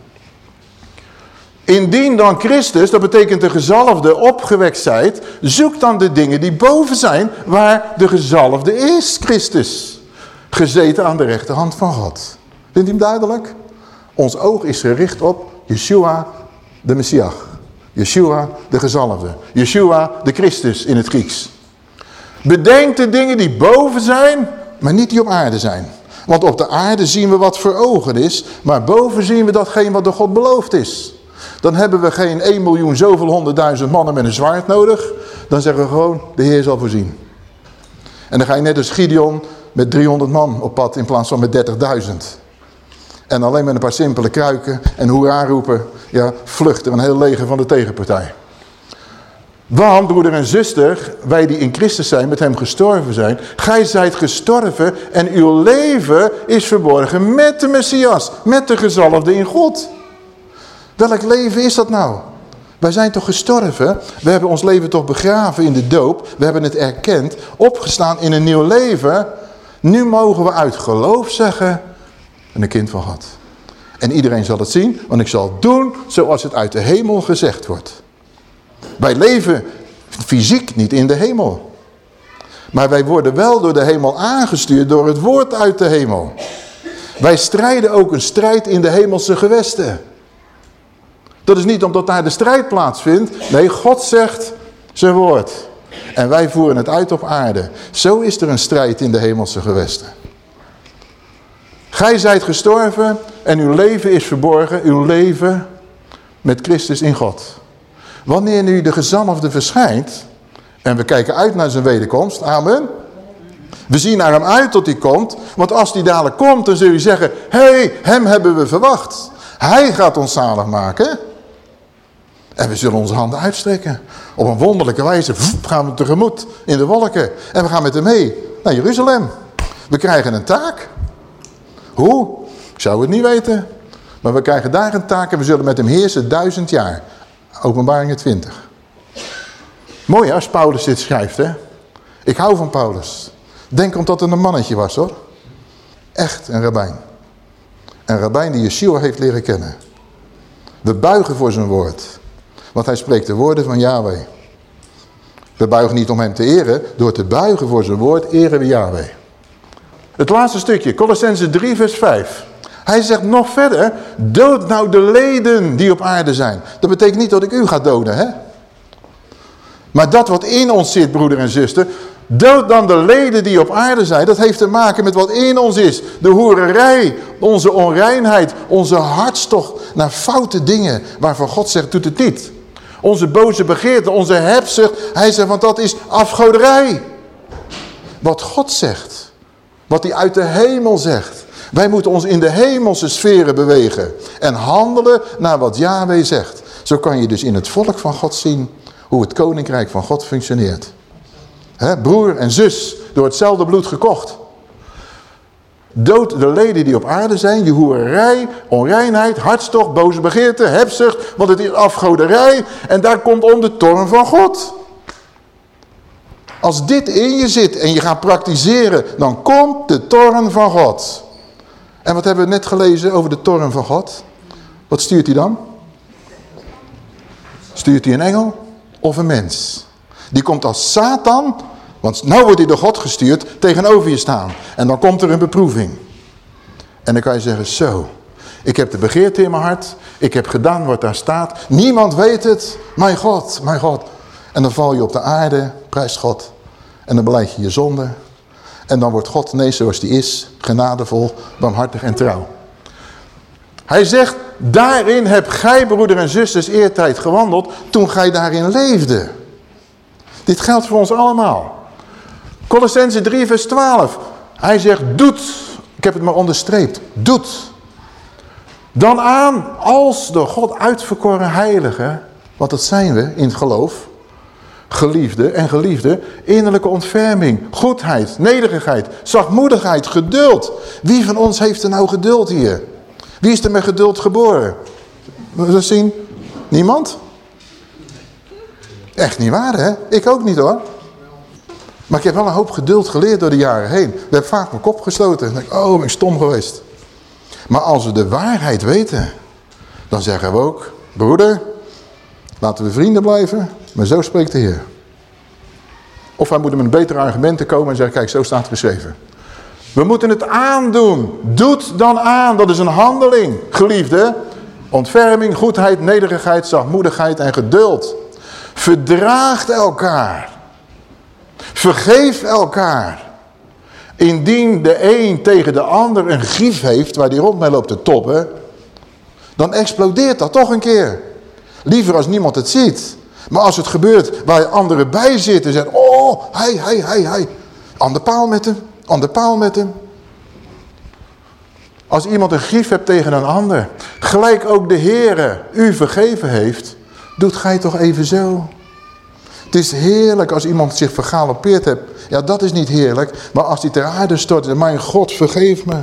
Indien dan Christus, dat betekent de gezalfde, opgewekt zijt, zoek dan de dingen die boven zijn, waar de gezalfde is, Christus. Gezeten aan de rechterhand van God. Vindt u hem duidelijk? Ons oog is gericht op Yeshua, de Messias. Yeshua, de gezalfde. Yeshua, de Christus in het Grieks. Bedenk de dingen die boven zijn, maar niet die op aarde zijn. Want op de aarde zien we wat voor ogen is, maar boven zien we datgene wat door God beloofd is. Dan hebben we geen 1 miljoen zoveel honderdduizend mannen met een zwaard nodig. Dan zeggen we gewoon, de Heer zal voorzien. En dan ga je net als Gideon met 300 man op pad in plaats van met 30.000. En alleen met een paar simpele kruiken en hoera roepen, ja, vlucht er een heel leger van de tegenpartij. Want, broeder en zuster, wij die in Christus zijn, met hem gestorven zijn, gij zijt gestorven en uw leven is verborgen met de Messias, met de gezalfde in God. Welk leven is dat nou? Wij zijn toch gestorven? We hebben ons leven toch begraven in de doop? We hebben het erkend, opgestaan in een nieuw leven. Nu mogen we uit geloof zeggen, een kind van God. En iedereen zal het zien, want ik zal doen zoals het uit de hemel gezegd wordt. Wij leven fysiek niet in de hemel. Maar wij worden wel door de hemel aangestuurd door het woord uit de hemel. Wij strijden ook een strijd in de hemelse gewesten. Dat is niet omdat daar de strijd plaatsvindt. Nee, God zegt zijn woord. En wij voeren het uit op aarde. Zo is er een strijd in de hemelse gewesten. Gij zijt gestorven en uw leven is verborgen. Uw leven met Christus in God. Wanneer nu de gezalfde verschijnt, en we kijken uit naar zijn wederkomst, amen. We zien naar hem uit tot hij komt, want als hij dadelijk komt, dan zul je zeggen, hey, hem hebben we verwacht. Hij gaat ons zalig maken. En we zullen onze handen uitstrekken. Op een wonderlijke wijze gaan we tegemoet in de wolken. En we gaan met hem mee naar Jeruzalem. We krijgen een taak. Hoe? Ik zou het niet weten. Maar we krijgen daar een taak en we zullen met hem heersen duizend jaar. Openbaringen 20. Mooi als Paulus dit schrijft, hè? Ik hou van Paulus. Denk omdat het een mannetje was, hoor. Echt een rabbijn. Een rabbijn die Yeshua heeft leren kennen. We buigen voor zijn woord. Want hij spreekt de woorden van Yahweh. We buigen niet om hem te eren. Door te buigen voor zijn woord eren we Yahweh. Het laatste stukje, Colossense 3 vers 5. Hij zegt nog verder, dood nou de leden die op aarde zijn. Dat betekent niet dat ik u ga doden, hè? Maar dat wat in ons zit, broeder en zuster, dood dan de leden die op aarde zijn. Dat heeft te maken met wat in ons is. De hoererij, onze onreinheid, onze hartstocht naar foute dingen waarvan God zegt, doet het niet. Onze boze begeerte, onze hebzucht. Hij zegt, want dat is afgoderij. Wat God zegt. Wat hij uit de hemel zegt. Wij moeten ons in de hemelse sferen bewegen. En handelen naar wat Yahweh zegt. Zo kan je dus in het volk van God zien hoe het koninkrijk van God functioneert. Broer en zus, door hetzelfde bloed gekocht. Dood de leden die op aarde zijn, je hoererij, onreinheid, hartstocht, boze begeerte, hebzucht, want het is afgoderij. En daar komt om de toorn van God. Als dit in je zit en je gaat praktiseren, dan komt de toorn van God. En wat hebben we net gelezen over de toorn van God? Wat stuurt hij dan? Stuurt hij een engel of een mens? Die komt als Satan, want nu wordt hij door God gestuurd, tegenover je staan. En dan komt er een beproeving. En dan kan je zeggen, zo, ik heb de begeerte in mijn hart, ik heb gedaan wat daar staat. Niemand weet het, mijn God, mijn God. En dan val je op de aarde, prijs God. En dan beleid je je zonde. En dan wordt God, nee zoals die is, genadevol, barmhartig en trouw. Hij zegt, daarin heb gij broeder en zusters eertijd gewandeld toen gij daarin leefde. Dit geldt voor ons allemaal. Colossense 3 vers 12. Hij zegt, doet, ik heb het maar onderstreept, doet. Dan aan als de God uitverkoren heilige, want dat zijn we in het geloof, geliefde en geliefde, innerlijke ontferming, goedheid, nederigheid, zachtmoedigheid, geduld. Wie van ons heeft er nou geduld hier? Wie is er met geduld geboren? We zien, niemand? Echt niet waar, hè? Ik ook niet, hoor. Maar ik heb wel een hoop geduld geleerd door de jaren heen. We hebben vaak mijn kop gestoten. En denk ik, oh, ben stom geweest. Maar als we de waarheid weten, dan zeggen we ook, broeder, laten we vrienden blijven, maar zo spreekt de Heer. Of wij moeten met betere argumenten komen en zeggen, kijk, zo staat het geschreven. We moeten het aandoen. Doet dan aan. Dat is een handeling, geliefde. Ontferming, goedheid, nederigheid, zachtmoedigheid en geduld. Verdraagt elkaar. Vergeef elkaar. Indien de een tegen de ander een grief heeft waar die rond mee loopt te toppen, dan explodeert dat toch een keer. Liever als niemand het ziet. Maar als het gebeurt waar anderen bij zitten en zeggen, oh, hij, hij, hij, hij. Aan de paal met hem, aan de paal met hem. Als iemand een grief hebt tegen een ander, gelijk ook de Heere u vergeven heeft, doet gij toch even zo. Het is heerlijk als iemand zich vergalopeerd hebt. Ja, dat is niet heerlijk. Maar als hij ter aarde stort mijn God, vergeef me.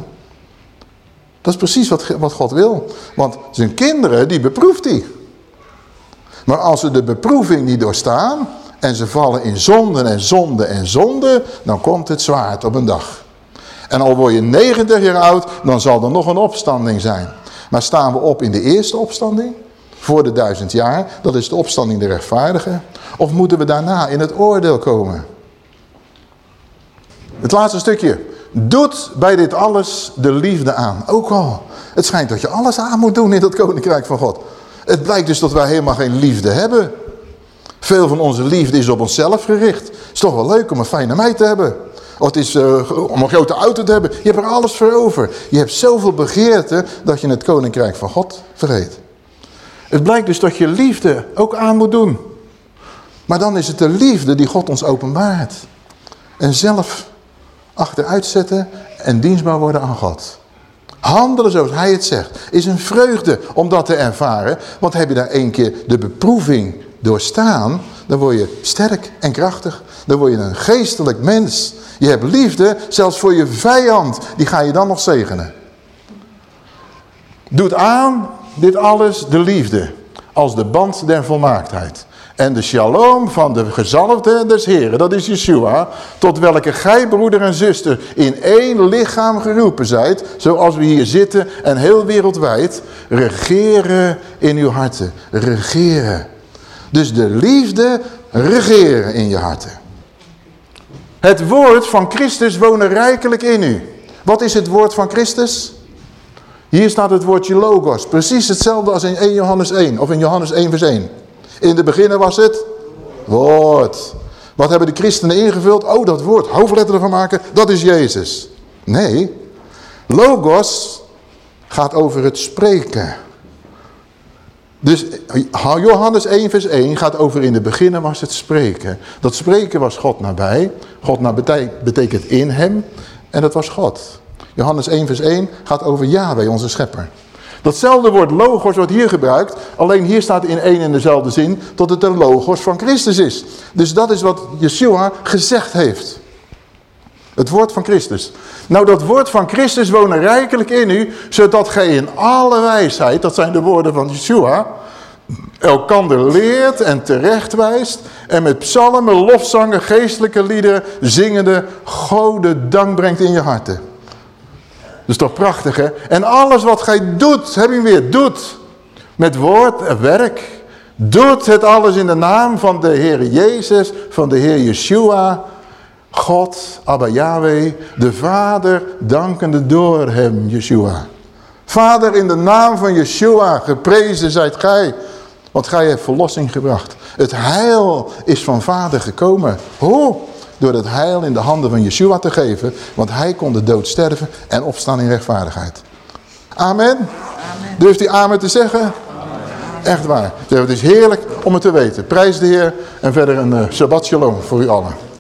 Dat is precies wat, wat God wil. Want zijn kinderen, die beproeft hij. Maar als ze de beproeving niet doorstaan en ze vallen in zonden en zonde en zonde, dan komt het zwaard op een dag. En al word je 90 jaar oud, dan zal er nog een opstanding zijn. Maar staan we op in de eerste opstanding, voor de duizend jaar, dat is de opstanding de rechtvaardigen. Of moeten we daarna in het oordeel komen? Het laatste stukje. Doet bij dit alles de liefde aan. Ook al. Het schijnt dat je alles aan moet doen in dat koninkrijk van God. Het blijkt dus dat wij helemaal geen liefde hebben. Veel van onze liefde is op onszelf gericht. Het is toch wel leuk om een fijne meid te hebben. Of het is uh, om een grote auto te hebben. Je hebt er alles voor over. Je hebt zoveel begeerte dat je het koninkrijk van God vergeet. Het blijkt dus dat je liefde ook aan moet doen. Maar dan is het de liefde die God ons openbaart. En zelf achteruit zetten en dienstbaar worden aan God. Handelen zoals hij het zegt. Is een vreugde om dat te ervaren. Want heb je daar één keer de beproeving doorstaan. Dan word je sterk en krachtig. Dan word je een geestelijk mens. Je hebt liefde zelfs voor je vijand. Die ga je dan nog zegenen. Doet aan dit alles de liefde. Als de band der volmaaktheid. En de shalom van de gezalfde des Heren, dat is Yeshua, tot welke gij, broeder en zuster, in één lichaam geroepen zijt, zoals we hier zitten en heel wereldwijd, regeren in uw harten. Regeren. Dus de liefde regeren in je harten. Het woord van Christus wonen rijkelijk in u. Wat is het woord van Christus? Hier staat het woordje logos. Precies hetzelfde als in 1 Johannes 1 of in Johannes 1 vers 1. In de beginnen was het woord. Wat hebben de christenen ingevuld? Oh, dat woord, hoofdletter ervan maken, dat is Jezus. Nee, logos gaat over het spreken. Dus Johannes 1 vers 1 gaat over in de beginnen was het spreken. Dat spreken was God nabij. God nabij betekent in hem. En dat was God. Johannes 1 vers 1 gaat over Yahweh, onze schepper. Datzelfde woord logos wordt hier gebruikt, alleen hier staat in één en dezelfde zin dat het de logos van Christus is. Dus dat is wat Yeshua gezegd heeft. Het woord van Christus. Nou, dat woord van Christus wonen rijkelijk in u, zodat gij in alle wijsheid, dat zijn de woorden van Yeshua, elkander leert en terechtwijst en met psalmen, lofzangen, geestelijke liederen, zingende, Gode dank brengt in je harten. Dat is toch prachtig, hè? En alles wat gij doet, heb je weer, doet. Met woord en werk. Doet het alles in de naam van de Heer Jezus, van de Heer Yeshua. God, Abba Yahweh, de Vader, dankende door hem, Yeshua. Vader, in de naam van Yeshua, geprezen zijt gij. Want gij hebt verlossing gebracht. Het heil is van Vader gekomen. Hoe? Door het heil in de handen van Yeshua te geven. Want hij kon de dood sterven en opstaan in rechtvaardigheid. Amen. amen. Durft u amen te zeggen? Amen. Echt waar. Het is heerlijk om het te weten. Prijs de Heer en verder een uh, Shabbat Shalom voor u allen.